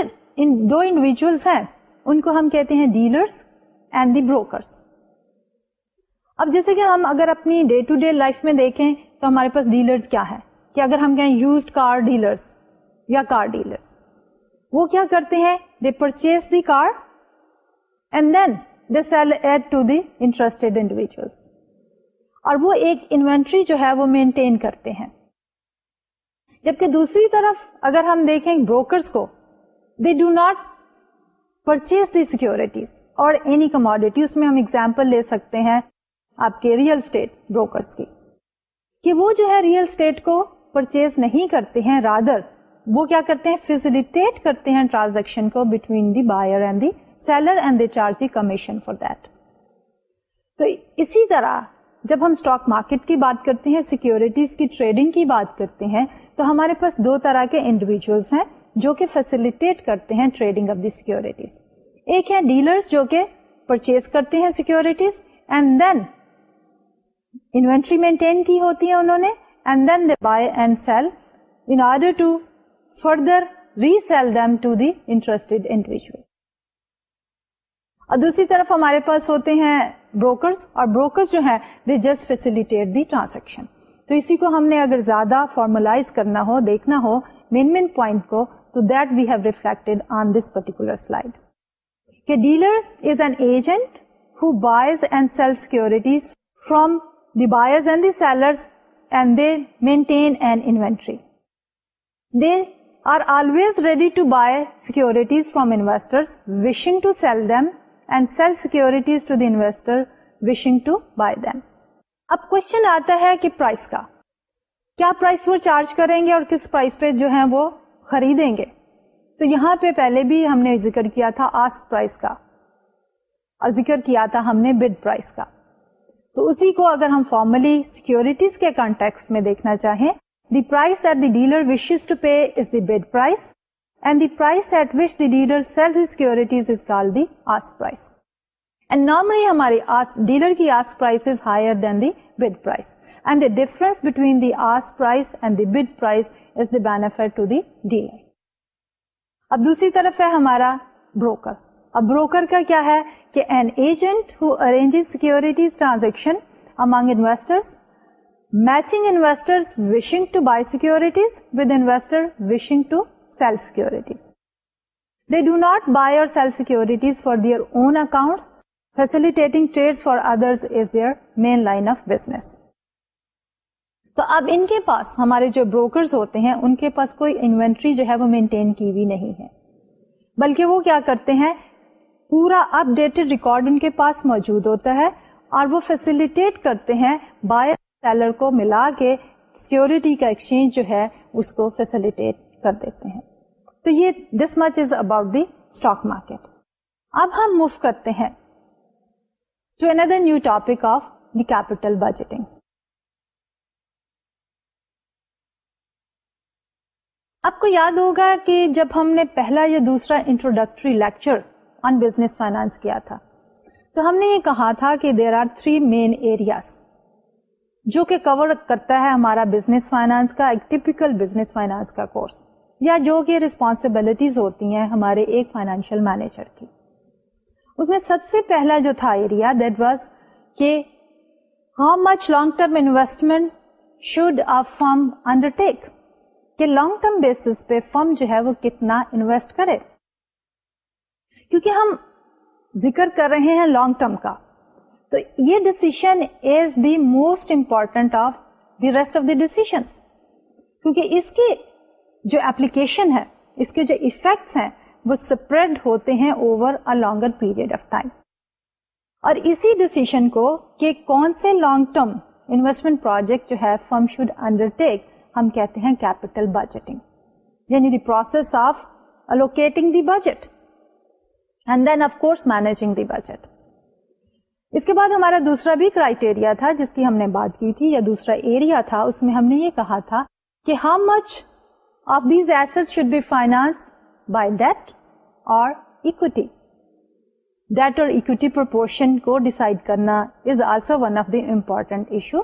ان دو انڈیویجلس ہیں ان کو ہم کہتے ہیں ڈیلرس اینڈ دی بروکرس اب جیسے کہ ہم اگر اپنی ڈے ٹو ڈے لائف میں دیکھیں تو ہمارے پاس ڈیلرس کیا ہے کہ اگر ہم کہیں یوزڈ کار ڈیلرس یا کار ڈیلرس وہ کیا کرتے ہیں they purchase the car and then they sell it to the interested individuals اور وہ ایک انوینٹری جو ہے وہ مینٹین کرتے ہیں جبکہ دوسری طرف اگر ہم دیکھیں بروکرس کو they do not purchase the securities اور اینی کموڈیٹی اس میں ہم لے سکتے ہیں آپ کے ریئل اسٹیٹ بروکرس کی کہ وہ جو ہے ریئل اسٹیٹ کو پرچیز نہیں کرتے ہیں رادر وہ کیا کرتے ہیں فیسلٹیٹ کرتے ہیں ٹرانزیکشن کو between the buyer and the seller and the charge the commission for طرح جب ہم اسٹاک مارکیٹ کی بات کرتے ہیں سیکیورٹیز کی ٹریڈنگ کی بات کرتے ہیں تو ہمارے پاس دو طرح کے انڈیویجلس ہیں جو کہ فیسلٹیٹ کرتے ہیں ٹریڈنگ آف دی سیکورٹیز ایک ہے ڈیلرز جو کہ پرچیز کرتے ہیں securities and then inventory maintain کی ہوتی ہے انہوں نے and then they buy and sell in order to further resell to the interest individual اور دوسری طرف ہمارے پاس ہوتے ہیں بروکرس اور بروکر جو ہیں دے جسٹ فیسلٹی ٹرانسیکشن تو اسی کو ہم نے اگر زیادہ فارملائز کرنا ہو دیکھنا ہو مین مین پوائنٹ کو تو that we have on this particular slide کہ dealer is an agent who buys and sell securities from the buyers and the sellers and they maintain inventory they are always ready to buy securities from investor wishing to sell them price کا کیا price وہ charge کریں گے اور کس price پہ جو ہے وہ خریدیں گے تو یہاں پہ پہلے بھی ہم نے ذکر کیا تھا آج پرائز کا اور ذکر کیا تھا ہم نے بڈ پرائز کا تو اسی کو اگر ہم فارملی سیکورٹیز کے کانٹیکس میں دیکھنا چاہیں the price wishes to pay price securities اس سال دی آس پرائز نارملی ہماری ڈیلر کی difference between the ask price and دیڈر اب دوسری طرف ہے ہمارا بروکر اب بروکر کا کیا ہے کہ an agent who arrange securities transaction among انویسٹرٹیز with investor wishing to sell securities they do not buy اور their own account facility for other main line of business تو اب ان کے پاس ہمارے جو بروکرز ہوتے ہیں ان کے پاس کوئی انوینٹری جو ہے وہ مینٹین کی ہوئی نہیں ہے بلکہ وہ کیا کرتے ہیں پورا اپ ڈیٹڈ ریکارڈ ان کے پاس موجود ہوتا ہے اور وہ فیسلٹیٹ کرتے ہیں بائر سیلر کو ملا کے سیکورٹی کا ایکسچینج جو ہے اس کو فیسلٹیٹ کر دیتے ہیں تو یہ this much is about the stock market اب ہم موو کرتے ہیں to another new topic of the capital budgeting آپ کو یاد ہوگا کہ جب ہم نے پہلا یا دوسرا introductory lecture on business finance کیا تھا تو ہم نے یہ کہا تھا کہ there are three main area جو کہ کور کرتا ہے ہمارا بزنس فائنانس کا ایک ٹیپیکل بزنس فائنانس کا کورس یا جو کہ ریسپانسبلٹیز ہوتی ہیں ہمارے ایک فائنینشیل مینیجر کی اس میں سب سے پہلا جو تھا ایریا دیٹ واز کہ how much long term investment should a firm undertake کہ لانگ ٹرم بیس پہ فرم جو ہے وہ کتنا انویسٹ کرے کیونکہ ہم ذکر کر رہے ہیں لانگ ٹرم کا تو یہ decision is the most important of the rest of the decision کیونکہ اس کی جو ایپلیکیشن ہے اس کے جو افیکٹس ہیں وہ سپریڈ ہوتے ہیں over a longer period of time اور اسی ڈسیشن کو کہ کون سے لانگ ٹرم انویسٹمنٹ پروجیکٹ جو ہے فرم شوڈ انڈر ٹیک ہم کہتے ہیں کیپیٹل بجٹنگ یعنی the process of allocating the budget and then of course managing the budget اس کے بعد ہمارا دوسرا بھی کرائٹیریا تھا جس کی ہم نے بات کی تھی یا دوسرا ایریا تھا اس میں ہم نے یہ کہا تھا کہ how much of it should be finance by debt اور امپورٹینٹ ایشو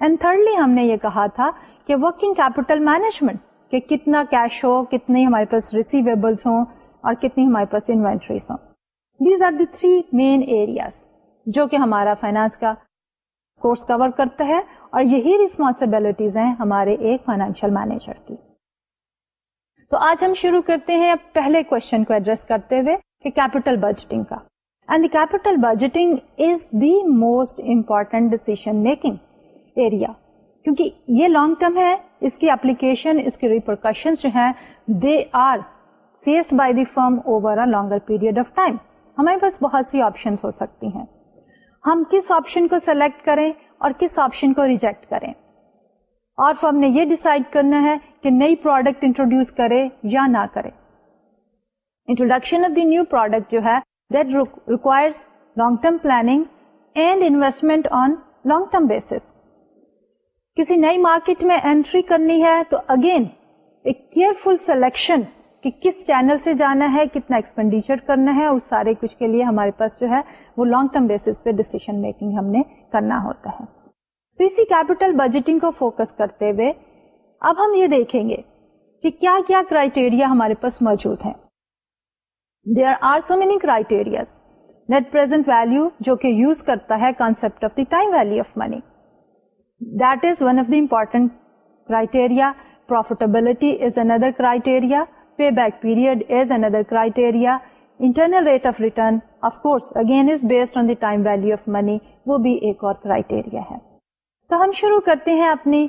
اینڈ تھرڈلی ہم نے یہ کہا تھا کہ کتنا کیش ہو کتنی ہمارے پاس ریسیویبلس ہوں اور کتنی ہمارے پاس انوینٹریز ہوں these are the three main areas جو کہ ہمارا فائنانس کا کورس کور کرتا ہے اور یہی ریسپونسبلٹیز ہیں ہمارے ایک فائنینشیل مینیجر کی تو آج ہم شروع کرتے ہیں پہلے کوشچن کو ایڈریس کرتے ہوئے کہ کیپیٹل بجٹنگ کا and capital budgeting is the most making area کیونکہ یہ لانگ ٹرم ہے اس اس کی اپلیکیشن کے ریپرکشن جو ہیں they are face by the firm over longer period of time ہمارے پاس بہت سی آپشن ہو سکتی ہیں ہم کس آپشن کو سلیکٹ کریں اور کس آپشن کو ریجیکٹ کریں اور فرم نے یہ ڈیسائڈ کرنا ہے کہ نئی پروڈکٹ انٹروڈیوس کرے یا نہ کرے introduction of the new product جو ہے that long long term term planning and investment on کسی نئی مارکیٹ میں انٹری کرنی ہے تو اگین ایک کیئر فل سلیکشن کہ کس چینل سے جانا ہے کتنا ایکسپینڈیچر کرنا ہے اس سارے کچھ کے لیے ہمارے پاس جو ہے وہ لانگ ٹرم بیس پہ ڈسیزن میکنگ ہم نے کرنا ہوتا ہے تو اسی بجٹنگ کو فوکس کرتے ہوئے اب ہم یہ دیکھیں گے کہ کیا کیا کرائٹیریا ہمارے پاس موجود ہیں there are so many criteria net present value جو کہ یوز کرتا ہے concept of the time value of money that is one of the important criteria profitability is another criteria pay back period is another criteria internal rate of return of course again is based on the time value of money وہ بھی ایک اور criteria ہے تو ہم شروع کرتے ہیں اپنی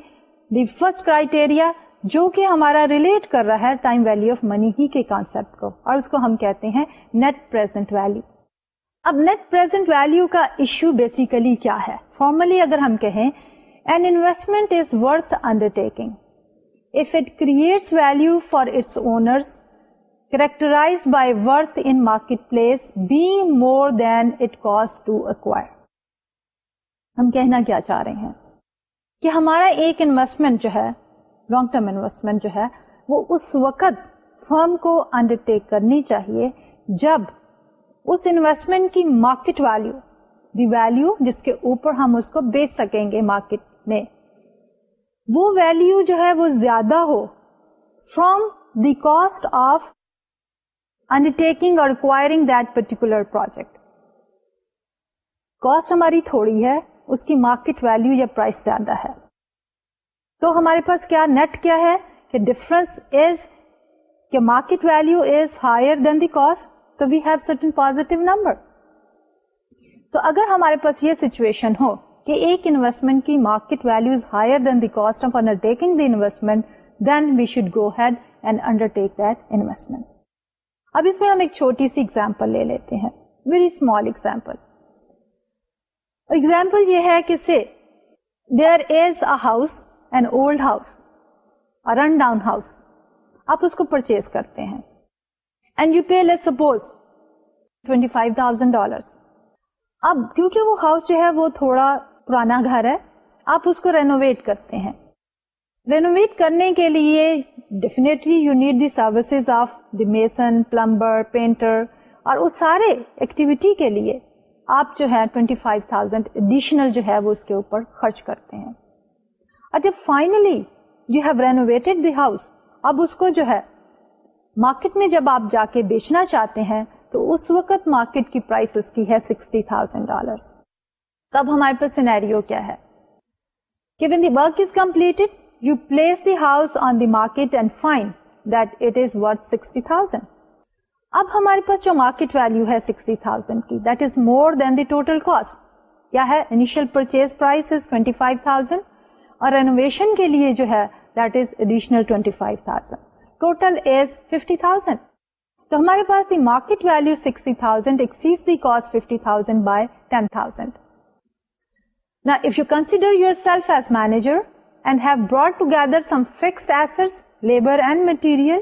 دی فرسٹ کرائٹیریا جو کہ ہمارا ریلیٹ کر رہا ہے ٹائم ویلو آف منی ہی کے کانسپٹ کو اور اس کو ہم کہتے ہیں نیٹ پرزینٹ ویلو اب نیٹ پرزینٹ ویلو کا ایشو بیسیکلی کیا ہے فارملی اگر ہم کہیں an investment is worth undertaking if it creates value for its owners characterize by worth in market place be more than it cost to acquire ہم کہنا کیا چاہ رہے ہیں کہ ہمارا ایک انویسٹمنٹ جو ہے لانگ ٹرم انویسٹمنٹ جو ہے وہ اس وقت فرم کو انڈر ٹیک کرنی چاہیے جب اس انویسٹمنٹ کی مارکیٹ ویلو دی ویلو جس کے اوپر ہم اس کو بیچ سکیں گے مارکیٹ میں وہ ویلو جو ہے وہ زیادہ ہو from the cost of undertaking اور acquiring that particular project cost ہماری تھوڑی ہے اس کی مارکیٹ ویلو یا پرائس زیادہ ہے تو ہمارے پاس کیا نیٹ کیا ہے کہ ڈفرنس از کہ market value is higher than the cost تو وی ہیو نمبر تو اگر ہمارے پاس یہ سچویشن ہو کہ ایک انویسٹمنٹ کی market value is higher than the cost of undertaking the investment then we should go ahead and undertake that investment اب اس میں ہم ایک چھوٹی سی ایگزامپل لے لیتے ہیں ویری اسمال ایگزامپل ایگزامپل یہ ہے کہ سے there is a house an old house run down house آپ اس کو پرچیز کرتے ہیں and you pay let suppose twenty اب کیونکہ وہ ہاؤس جو ہے وہ تھوڑا پرانا گھر ہے آپ اس کو رینوویٹ کرتے ہیں رینوویٹ کرنے کے لیے definitely you need the services of the mason plumber painter اور اس سارے ایکٹیویٹی کے لیے آپ جو ہے ٹوینٹی فائیو تھاؤزینڈ ایڈیشنل جو ہے وہ اس کے اوپر خرچ کرتے ہیں اچھا finally you have renovated the house اب اس کو جو ہے مارکیٹ میں جب آپ جا کے بیچنا چاہتے ہیں تو اس وقت مارکیٹ کی پرائس اس کی ہے سکسٹی تھاؤزینڈ ڈالر تب ہمارے پاس سینیرو کیا ہے کہ when the work is completed you place the house on the market and find that it is worth sixty thousand اب ہمارے پاس جو مارکیٹ ویلو ہے سکسٹی تھاؤزینڈ کی that is more than the total cost کیا ہے initial purchase price twenty five thousand اور renovation کے لیے جو ہے that is additional twenty five thousand total is fifty thousand تو ہمارے پاس the market value sixty thousand exceeds the cost fifty thousand by ten thousand نا if you consider yourself as manager and have brought together some fixed asset labour and material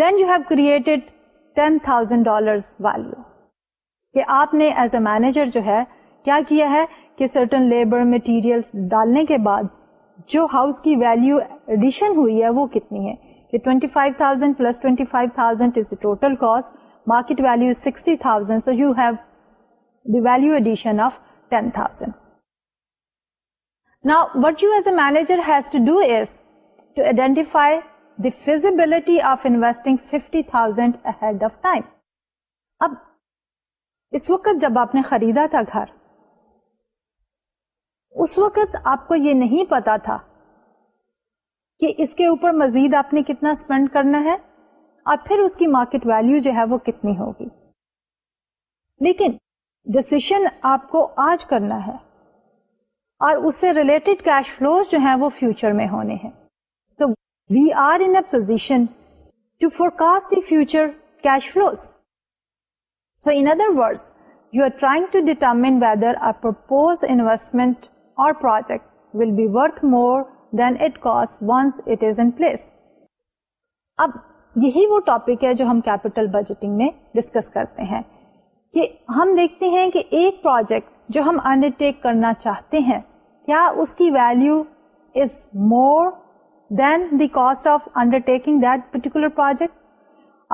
then you have created ten thousand dollar value کہ آپ نے as a manager جو ہے کیا کیا ہے کہ سرٹن لیبر مٹیریل ڈالنے کے بعد جو ہاؤس کی ویلیو ایڈیشن ہوئی ہے وہ کتنی ہے کہ 25,000 plus 25,000 is the total cost. Market value is 60,000. So you have the value addition of 10,000. Now what you as a manager has to do is to identify the feasibility of investing 50,000 ahead of time. اب اس وقت جب آپ نے خریدا تھا گھر اس وقت آپ کو یہ نہیں پتا تھا کہ اس کے اوپر مزید آپ نے کتنا اسپینڈ کرنا ہے اور پھر اس کی مارکیٹ ویلو جو ہے وہ کتنی ہوگی لیکن ڈسیشن آپ کو آج کرنا ہے اور اس سے ریلیٹڈ کیش فلوز جو ہیں وہ فیوچر میں ہونے ہیں تو we are in position to forecast the future cash flows so in other word you are trying to determine whether propose investment project will be worth more than it cost once it is in place اب یہی وہ topic ہے جو ہم capital budgeting میں discuss کرتے ہیں کہ ہم دیکھتے ہیں کہ ایک پروجیکٹ جو ہم انڈرٹیک کرنا چاہتے ہیں کیا اس کی value is more than the cost of undertaking particular project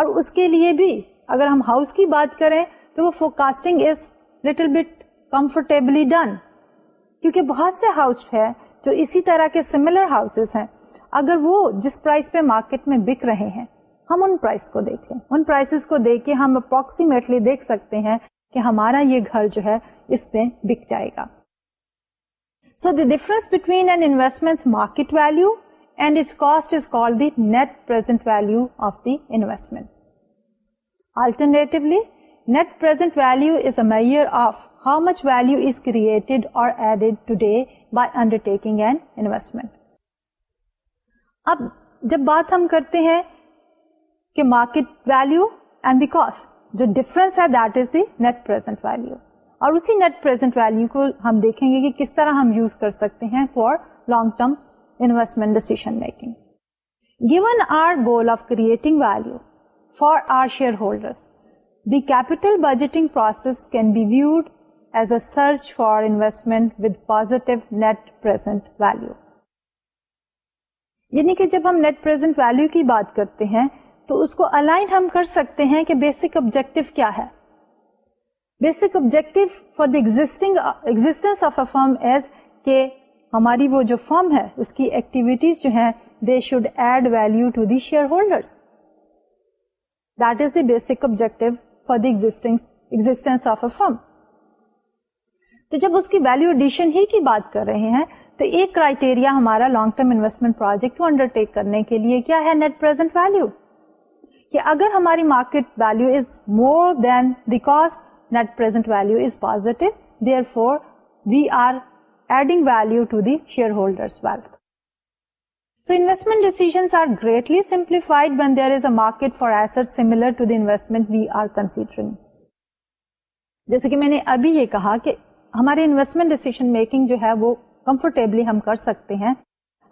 اور اس کے لیے بھی اگر ہم ہاؤس کی بات کریں تو وہ forecasting is little bit comfortably done کیونکہ بہت سے ہاؤس ہے جو اسی طرح کے سملر ہاؤس ہیں اگر وہ جس پرائز پہ مارکیٹ میں بک رہے ہیں ہم ان پرائز کو دیکھیں ان پرائسز کو دیکھ کے ہم اپروکسیمیٹلی دیکھ سکتے ہیں کہ ہمارا یہ گھر جو ہے اس پہ بک جائے گا so the difference between an investment market value and its cost is call the net present value of the investment alternately net present value is a measure of much value is create اور added today by undertaking and investment اب جب بات ہم کرتے ہیں کہ market value and back جو difference ہے that is the net present value اور اسی نیٹ پرزینٹ ویلو کو ہم دیکھیں گے کہ کس طرح ہم یوز کر سکتے ہیں for long term investment decision making given our goal of creating value for our shareholder the capital budgeting process can be viewed as a search for investment with positive net present value یعنی کہ جب ہم net present value کی بات کرتے ہیں تو اس کو الائن ہم کر سکتے ہیں کہ بیسک آبجیکٹو کیا ہے basic objective for of a firm is کہ ہماری وہ جو فرم ہے اس کی ایکٹیویٹیز جو ہیں they should add value to the shareholder that is the basic objective for distinct existence of a firm تو جب اس کی ویلو ایڈیشن ہی کی بات کر رہے ہیں تو ایک کرائٹیریا ہمارا لانگ ٹرم انویسٹمنٹ پروجیکٹ کو انڈر ٹیک کرنے کے لیے کیا ہے نیٹ پرزینٹ ویلو کہ اگر ہماری market value is more than the cost net present value is positive therefore we are adding value to the shareholders wealth So investment decisions are greatly simplified when there is a market for assets similar to the investment we are considering. جیسے کہ میں نے ابھی یہ کہا کہ ہمارے investment decision making جو ہے وہ کمفرٹیبلی ہم کر سکتے ہیں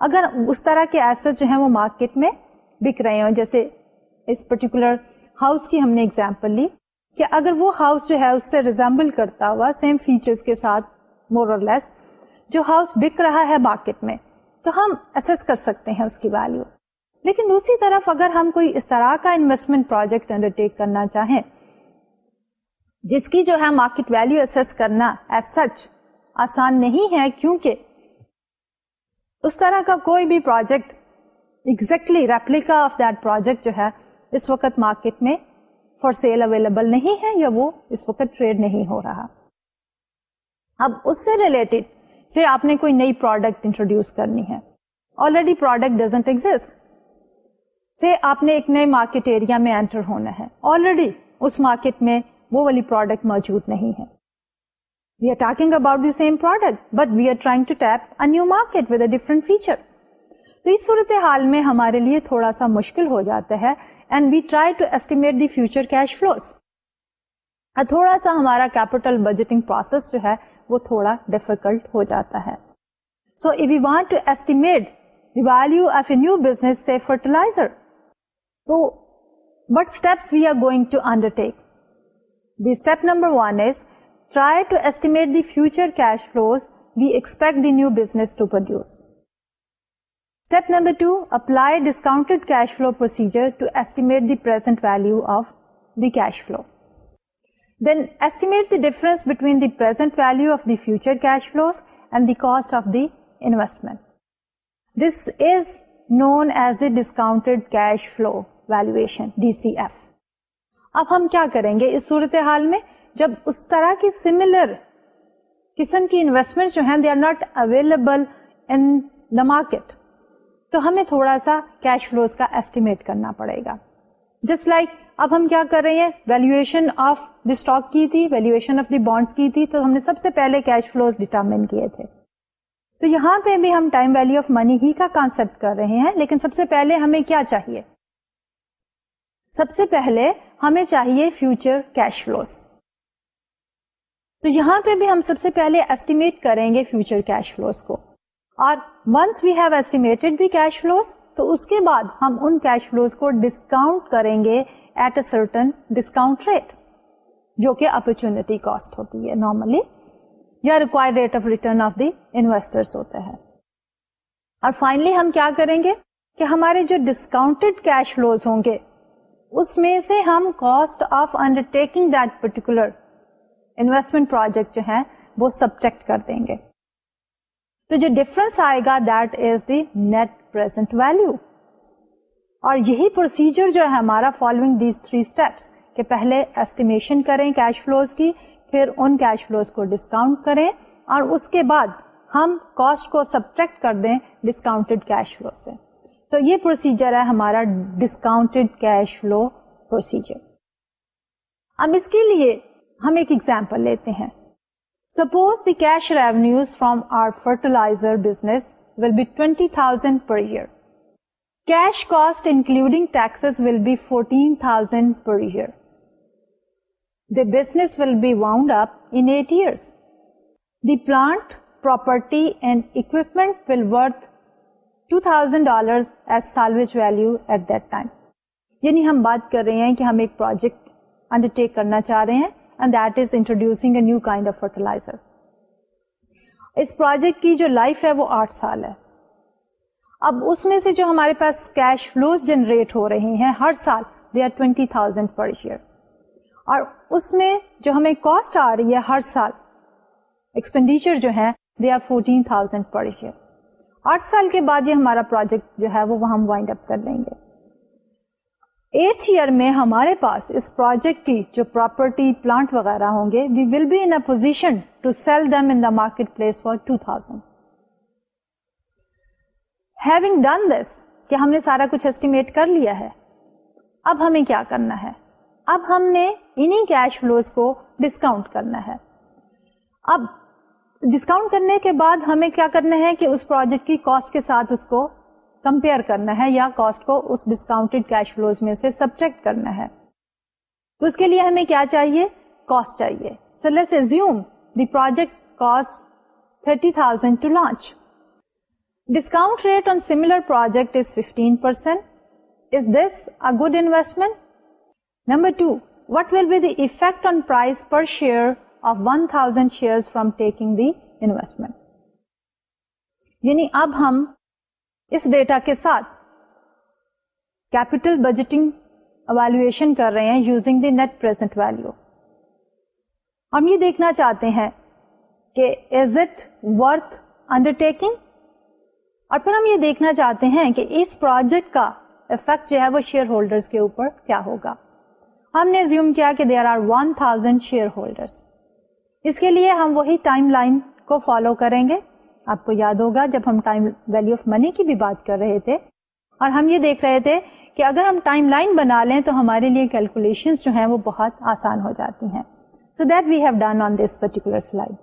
اگر اس طرح کے ایسے جو ہیں وہ مارکیٹ میں بک رہے ہوں جیسے اس پرٹیکولر ہاؤس کی ہم نے اگزامپل لی کہ اگر وہ ہاؤس جو ہے اس سے ریزمبل کرتا ہوا سیم فیچرز کے ساتھ مور اور لیس جو ہاؤس بک رہا ہے مارکیٹ میں تو ہم ایسس کر سکتے ہیں اس کی ویلو لیکن دوسری طرف اگر ہم کوئی اس طرح کا انویسٹمنٹ پروجیکٹ انڈرٹیک کرنا چاہیں جس کی جو ہے مارکیٹ ویلو اسیس کرنا ایز سچ آسان نہیں ہے کیونکہ اس طرح کا کوئی بھی project exactly replica of that project جو ہے اس وقت مارکیٹ میں فار سیل اویلیبل نہیں ہے یا وہ اس وقت ٹریڈ نہیں ہو رہا اب اس سے ریلیٹڈ سے آپ نے کوئی نئی پروڈکٹ انٹروڈیوس کرنی ہے آلریڈی پروڈکٹ ڈزنٹ ایگزٹ سے آپ نے ایک نئے مارکیٹ ایریا میں اینٹر ہونا ہے آلریڈی اس مارکیٹ میں وہ والی پروڈکٹ موجود نہیں ہے we are talking about the same product but we are trying to tap a new market different feature تو اس صورت حال میں ہمارے لیے تھوڑا سا مشکل ہو جاتا ہے and we try to estimate the future cash flows تھوڑا سا ہمارا کیپیٹل بجٹنگ پروسیس جو ہے وہ تھوڑا ڈیفیکلٹ ہو جاتا ہے so if you want to estimate the value of a new business سے فرٹیلائزر تو what steps we are going undertake The step number 1 is try to estimate the future cash flows we expect the new business to produce. Step number 2, apply discounted cash flow procedure to estimate the present value of the cash flow. Then estimate the difference between the present value of the future cash flows and the cost of the investment. This is known as the discounted cash flow valuation, DCF. اب ہم کیا کریں گے اس صورت حال میں جب اس طرح کی سملر قسم کی انویسٹمنٹ جو ہیں they are not available in the market تو ہمیں تھوڑا سا کیش فلوز کا ایسٹیمیٹ کرنا پڑے گا جسٹ لائک like, اب ہم کیا کر رہے ہیں ویلویشن آف دی اسٹاک کی تھی ویلویشن آف دی بانڈس کی تھی تو ہم نے سب سے پہلے کیش فلوز ڈیٹرمن کیے تھے تو یہاں پہ بھی ہم ٹائم ویلو آف منی ہی کا کانسپٹ کر رہے ہیں لیکن سب سے پہلے ہمیں کیا چاہیے سب سے پہلے ہمیں چاہیے فیوچر کیش فلوز تو یہاں پہ بھی ہم سب سے پہلے ایسٹیمیٹ کریں گے فیوچر کیش فلوز کو اور once we have estimated the cash flows تو اس کے بعد ہم ان کیش فلوز کو ڈسکاؤنٹ کریں گے at a certain discount rate جو کہ اپرچونیٹی کاسٹ ہوتی ہے نارملی یا required rate of return of the investor ہوتا ہے اور فائنلی ہم کیا کریں گے کہ ہمارے جو ڈسکاؤنٹڈ کیش فلوز ہوں گے اس میں سے ہم cost of undertaking that particular investment project جو ہے وہ سبجیکٹ کر دیں گے تو جو ڈفرنس آئے گا that is the net present value اور یہی پروسیجر جو ہے ہمارا فالوئنگ دیز تھری اسٹیپس کہ پہلے ایسٹیمیشن کریں کیش فلوز کی پھر ان کیش فلوز کو ڈسکاؤنٹ کریں اور اس کے بعد ہم کاسٹ کو سبٹریکٹ کر دیں ڈسکاؤنٹڈ کیش فلو سے تو یہ پروسیجر ہے ہمارا ڈسکاؤنٹڈ کیش فلو پروسیجر اب اس کے لیے ہم ایک ایگزامپل لیتے ہیں suppose the cash revenue from our fertiliser business will be twenty thousand per year cash cost including taxes will be fourteen thousand per year the business will be wound up in eight year the plant property and equipment will worth two thousand dollar as salvage value at that time یعنی ہم بات کر رہے ہیں کہ ہم ایک project under ٹیک کرنا چاہ رہے ہیں and that is introducing a new kind of fertilizer us project کی جو لائف ہے وہ آٹھ سال ہے اب اس میں سے جو ہمارے پاس کیش فلوز جنریٹ ہو رہی ہیں ہر سال they are twenty thousand per year اور اس میں جو ہمیں کاسٹ آ رہی ہے ہر سال ایکسپینڈیچر جو ہے they are fourteen thousand per year آٹھ سال کے بعد یہ ہمارا پروجیکٹ جو ہے وہ ہم وائنڈ اپ کر لیں گے ایٹ ایئر میں ہمارے پاس اس پروجیکٹ کی جو پراپرٹی پلانٹ وغیرہ ہوں گے we will be in position to sell them in the market place for two thousand having done this کہ ہم نے سارا کچھ ایسٹیمیٹ کر لیا ہے اب ہمیں کیا کرنا ہے اب ہم نے انہیں کیش فلوز کو ڈسکاؤنٹ کرنا ہے اب ڈسکاؤنٹ کرنے کے بعد ہمیں کیا کرنا ہے کہ اس پروجیکٹ کی کاسٹ کے ساتھ اس کو کمپیئر کرنا ہے یا کاسٹ کو اس ڈسکاؤنٹ کیش فلوز میں سے سبٹریکٹ کرنا ہے تو اس کے لیے ہمیں کیا چاہیے کاسٹ چاہیے so let's assume the project cost thirty thousand to launch discount rate on similar project is fifteen percent is this a good investment number two what will be the effect on price per share one thousand share from taking the investment یعنی اب ہم اس data کے ساتھ capital budgeting evaluation کر رہے ہیں using the net per is it undertake پھر ہم یہ دیکھنا چاہتے ہیں کہ اس پروجیکٹ کا افیکٹ جو ہے وہ شیئر ہولڈر کے اوپر کیا ہوگا ہم نے زیوم کیا کہ there are one thousand shareholders اس کے لیے ہم وہی ٹائم لائن کو فالو کریں گے آپ کو یاد ہوگا جب ہم ٹائم ویلو آف منی کی بھی بات کر رہے تھے اور ہم یہ دیکھ رہے تھے کہ اگر ہم ٹائم لائن بنا لیں تو ہمارے لیے کیلکولیشن جو ہیں وہ بہت آسان ہو جاتی ہیں so that we have done on this particular slide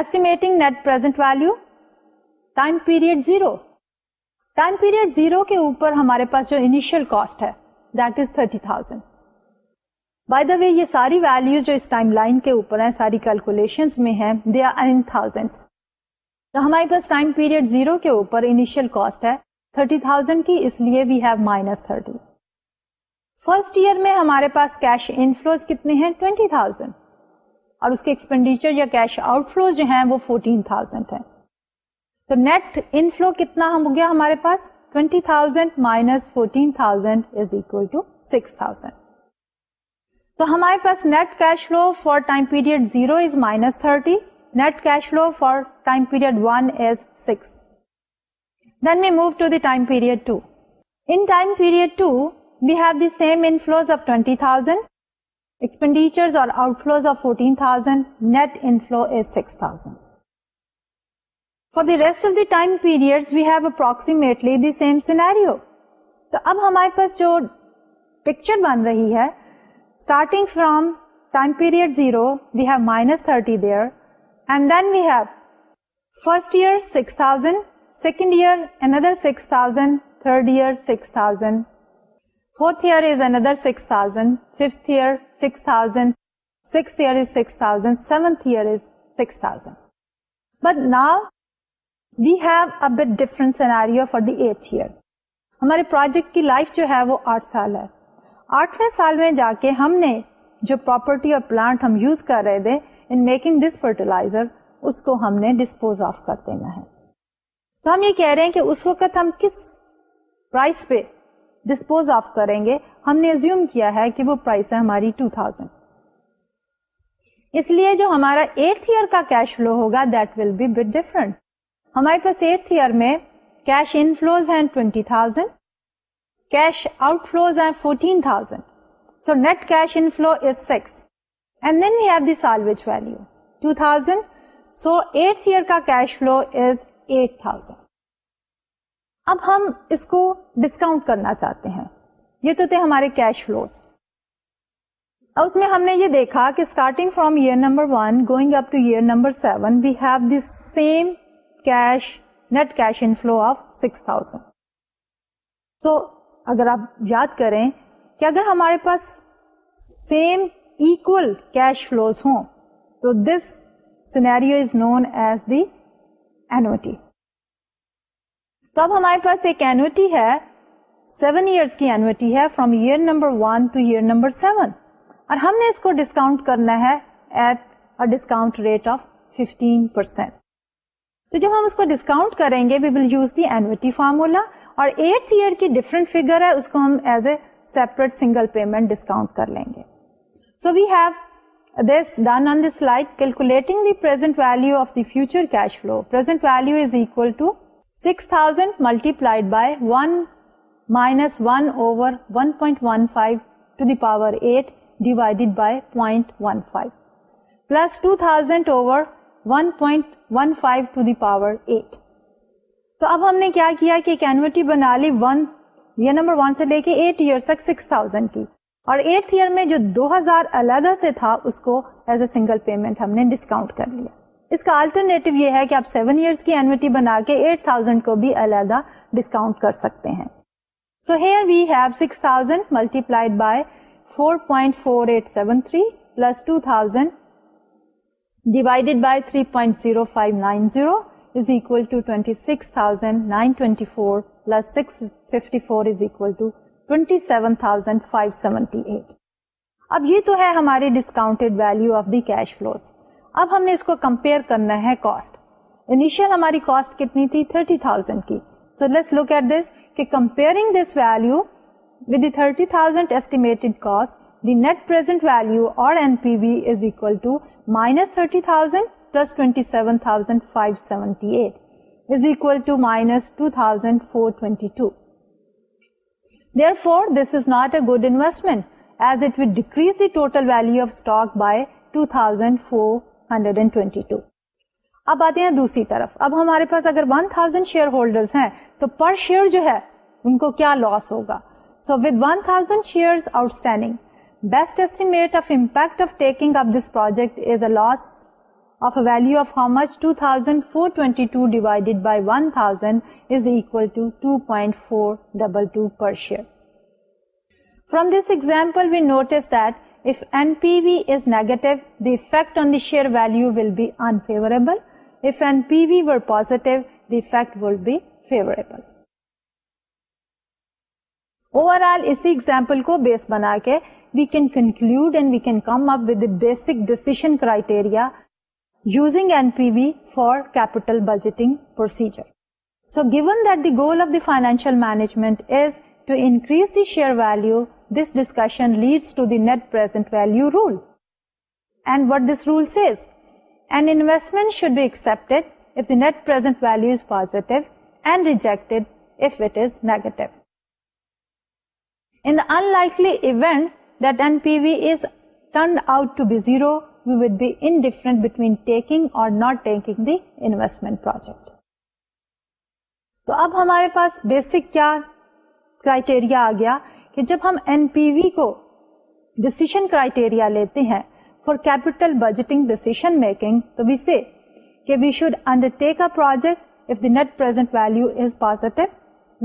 estimating net present value time period zero time period zero کے اوپر ہمارے پاس جو انیشیل کاسٹ ہے that is thirty thousand by the way یہ ساری ویلو جو اس ٹائم لائن کے اوپر ہیں ساری کیلکولیشن میں ہیں دے آر ان تھاؤزینڈ تو ہمارے پاس ٹائم پیریڈ زیرو کے اوپر انیشیل کاسٹ ہے تھرٹی تھاؤزینڈ کی اس لیے we have minus thirty first year میں ہمارے پاس کیش انفلوز کتنے ہیں ٹوینٹی تھاؤزینڈ اور اس کے ایکسپینڈیچر یا کیش آؤٹ فلو جو ہیں وہ فورٹین تھاؤزینڈ ہے تو نیٹ انفلو کتنا ہم ہو گیا ہمارے پاس twenty thousand minus fourteen thousand is equal to six thousand تو ہمارے پاس net cash flow for time period zero is minus thirty net cash flow for time period one is six then we move to the time period in time period two have the same inflows of twenty thousand expenditure اور outflows of fourteen thousand net انو is six thousand for the rest of them period we have approximately the same scenario تو اب ہمارے پاس جو picture بن رہی ہے starting from time period zero we have minus thirty there and then we have first year six thousand second year another six thousand third year six thousand fourth year is another six thousand fifth year six thousand six year is six thousand seventh year is six thousand but now we have اب different scenario for the eight year ہمارے project کی life جو ہے وہ آٹھ سال ہے آٹھویں سال میں جا کے ہم نے جو پراپرٹی اور پلانٹ ہم یوز کر رہے تھے ان میکنگ دس فرٹیلائزر اس کو ہم نے ڈسپوز آف کر دینا ہے تو ہم یہ کہہ رہے ہیں کہ اس وقت ہم کس پرائز پہ ڈسپوز آف کریں گے ہم نے زیوم کیا ہے کہ وہ پرائز ہے ہماری 2000 تھاؤزینڈ اس لیے جو ہمارا ایٹ ایئر کا کیش فلو ہوگا that will be bit different ہمارے پاس ایٹ ایئر میں کیش ان فلوز ہیں 20000 thousand cash outflows are 14,000. So net cash inflow is 6. And then we have the salvage value, 2,000. So 8th year ka cash flow is 8,000. اب ہم اس کو discount کرنا چاہتے ہیں یہ تو تھے ہمارے کیش فلو اس میں ہم نے یہ دیکھا کہ starting from year number one going up to year number seven we have the same cash net cash inflow of six thousand so اگر آپ یاد کریں کہ اگر ہمارے پاس سیم کیش فلوز ہوں تو this is as the annuity تو اب ہمارے پاس ایک اینوٹی ہے سیون ایئرس کی اینوٹی ہے from year number one to year number seven اور ہم نے اس کو ڈسکاؤنٹ کرنا ہے at a discount rate of fifteen percent تو جب ہم اس کو ڈسکاؤنٹ کریں گے we will use the annuity formula اور ایٹ ایئر کی ڈفرنٹ فیگر ہے اس کو ہم as a separate single payment discount کر لیں گے so we have this done on this light calculating the present value of the future cash flow present value is equal to six thousand multiplied by one minus one over one one point five to the power eight divided by point one five plus two thousand over one point one five to the power eight تو اب ہم نے کیا کیا کہ ایک annuity بنا لی ون یہ نمبر ون سے لے کے ایٹ ایئر تک سکس تھاؤزینڈ کی اور ایٹ ایئر میں جو دو ہزار علیحدہ سے تھا اس کو ایز اے سنگل پیمنٹ ہم نے ڈسکاؤنٹ کر لیا اس کا آلٹرنیٹو یہ ہے کہ آپ سیون ایئرس کی اینوٹی بنا کے ایٹ تھاؤزینڈ کو بھی علیحدہ ڈسکاؤنٹ کر سکتے ہیں so here we have six thousand multiplied by four point four eight seven three plus two thousand divided by three point zero five nine zero اب یہ تو ہے ہماری فلوز اب ہم نے اس کو کمپیئر کرنا ہے so let look at this کی comparing this value with thirty thousand ایسٹیس thirty thousand good total as it stock four hundred اب آتے ہیں دوسری طرف اب ہمارے پاس اگر ون تھاؤزینڈ شیئر ہولڈر ہیں تو پر شیئر جو ہے ان کو کیا لاس ہوگا so with one thousand share outstanding best of of of impact taking this project is a loss value of how much two thousand four ٹوینٹیڈل share value we وازیٹو دیور overall اسی example کو base بنا کے we can conclude and we can come up basic decision criteria using NPV for capital budgeting procedure. So given that the goal of the financial management is to increase the share value, this discussion leads to the net present value rule. And what this rule says, an investment should be accepted if the net present value is positive and rejected if it is negative. In the unlikely event that NPV is turned out to be zero would be be indifferent between taking اور not taking the investment project تو اب ہمارے پاس basic کیا criteria آ گیا کہ جب ہم این پی وی کو ڈسیشن کرائٹیریا لیتے ہیں for capital budgeting decision making تو وی وی کہ should undertake a project if net present value is positive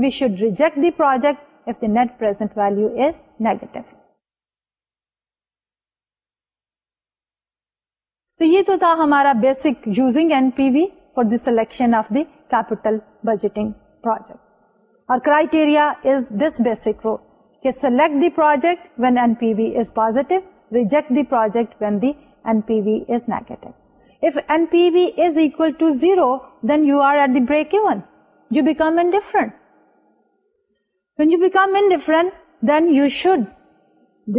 we should reject the project if net present value is negative تو یہ تو تھا ہمارا basic using N P V for the selection of the the the the capital budgeting project project project اور criteria is is is this basic کہ select when when N N P P V V positive reject negative if NPV is equal to then you You you are at the break even. become become indifferent. indifferent, When then you should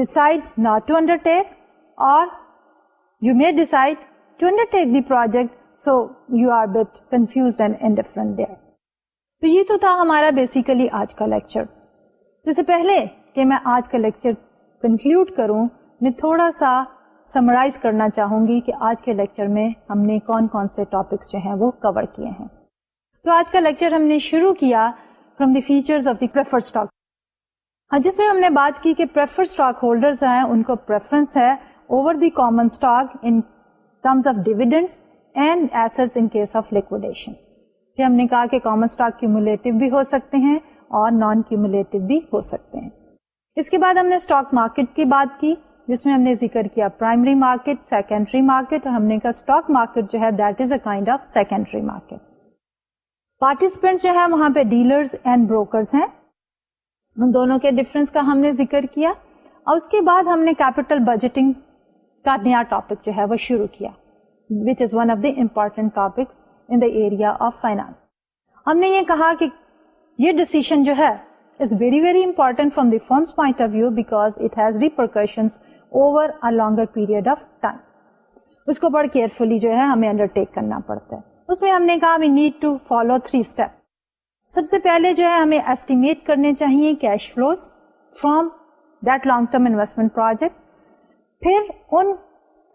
decide not to undertake or you might decide took that so you آرفیو یہ تو تھا ہمارا basically میں تھوڑا سا summarize کرنا چاہوں گی کہ آج کے لیکچر میں ہم نے کون کون سے ٹاپکس جو ہیں وہ کور کیے ہیں تو آج کا لیکچر ہم نے شروع کیا فروم دی فیچر جس میں ہم نے بات کی کہلڈر ہیں ان کو ہم نے کہا اسٹاک مارکیٹ جو ہے وہاں پہ ڈیلرز اینڈ دونوں کے ڈفرنس کا ہم نے ذکر کیا اور اس کے بعد ہم نے کیپیٹل بجٹنگ کا نیا ٹاپک جو ہے وہ شروع کیا which is one of the important topic in the area of finance ہم نے یہ کہا کہ یہ ڈسیشن جو ہے is very very important from the firm's point of view because it has repercussion over a longer period of time اس کو بڑا کیئرفلی جو ہے ہمیں انڈر ٹیک کرنا پڑتا ہے اس میں ہم نے کہا we need to follow three step سب سے پہلے جو ہے ہمیں ایسٹیمیٹ کرنے چاہیے cash flows from that long term investment project پھر ان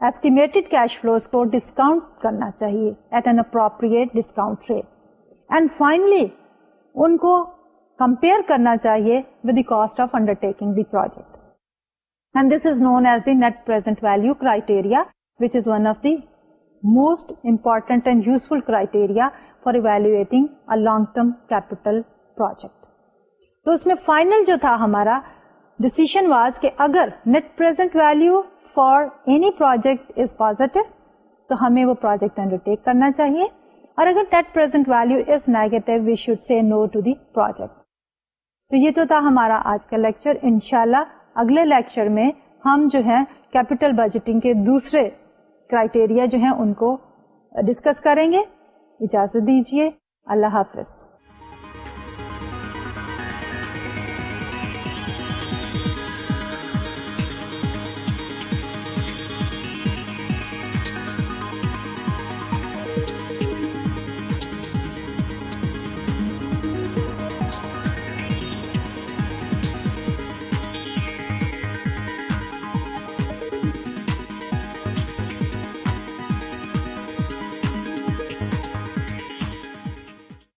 ایسٹیڈ کیش فلوز کو ڈسکاؤنٹ کرنا چاہیے at an appropriate discount rate and finally ان کو کمپیئر کرنا چاہیے with the the cost of undertaking project and this is known as the net present value criteria which is one of the most important and useful criteria for evaluating a long term capital project تو اس میں final جو تھا ہمارا decision was کہ اگر net present value تو ہمیں وہ پروجیکٹ ٹیک کرنا چاہیے اور اگر present value is negative we should say no to the project تو یہ تو تھا ہمارا آج کا لیکچر ان شاء اللہ اگلے لیکچر میں ہم جو ہے کیپٹل بجٹنگ کے دوسرے کرائٹیریا جو ہے ان کو ڈسکس کریں گے اجازت دیجیے اللہ حافظ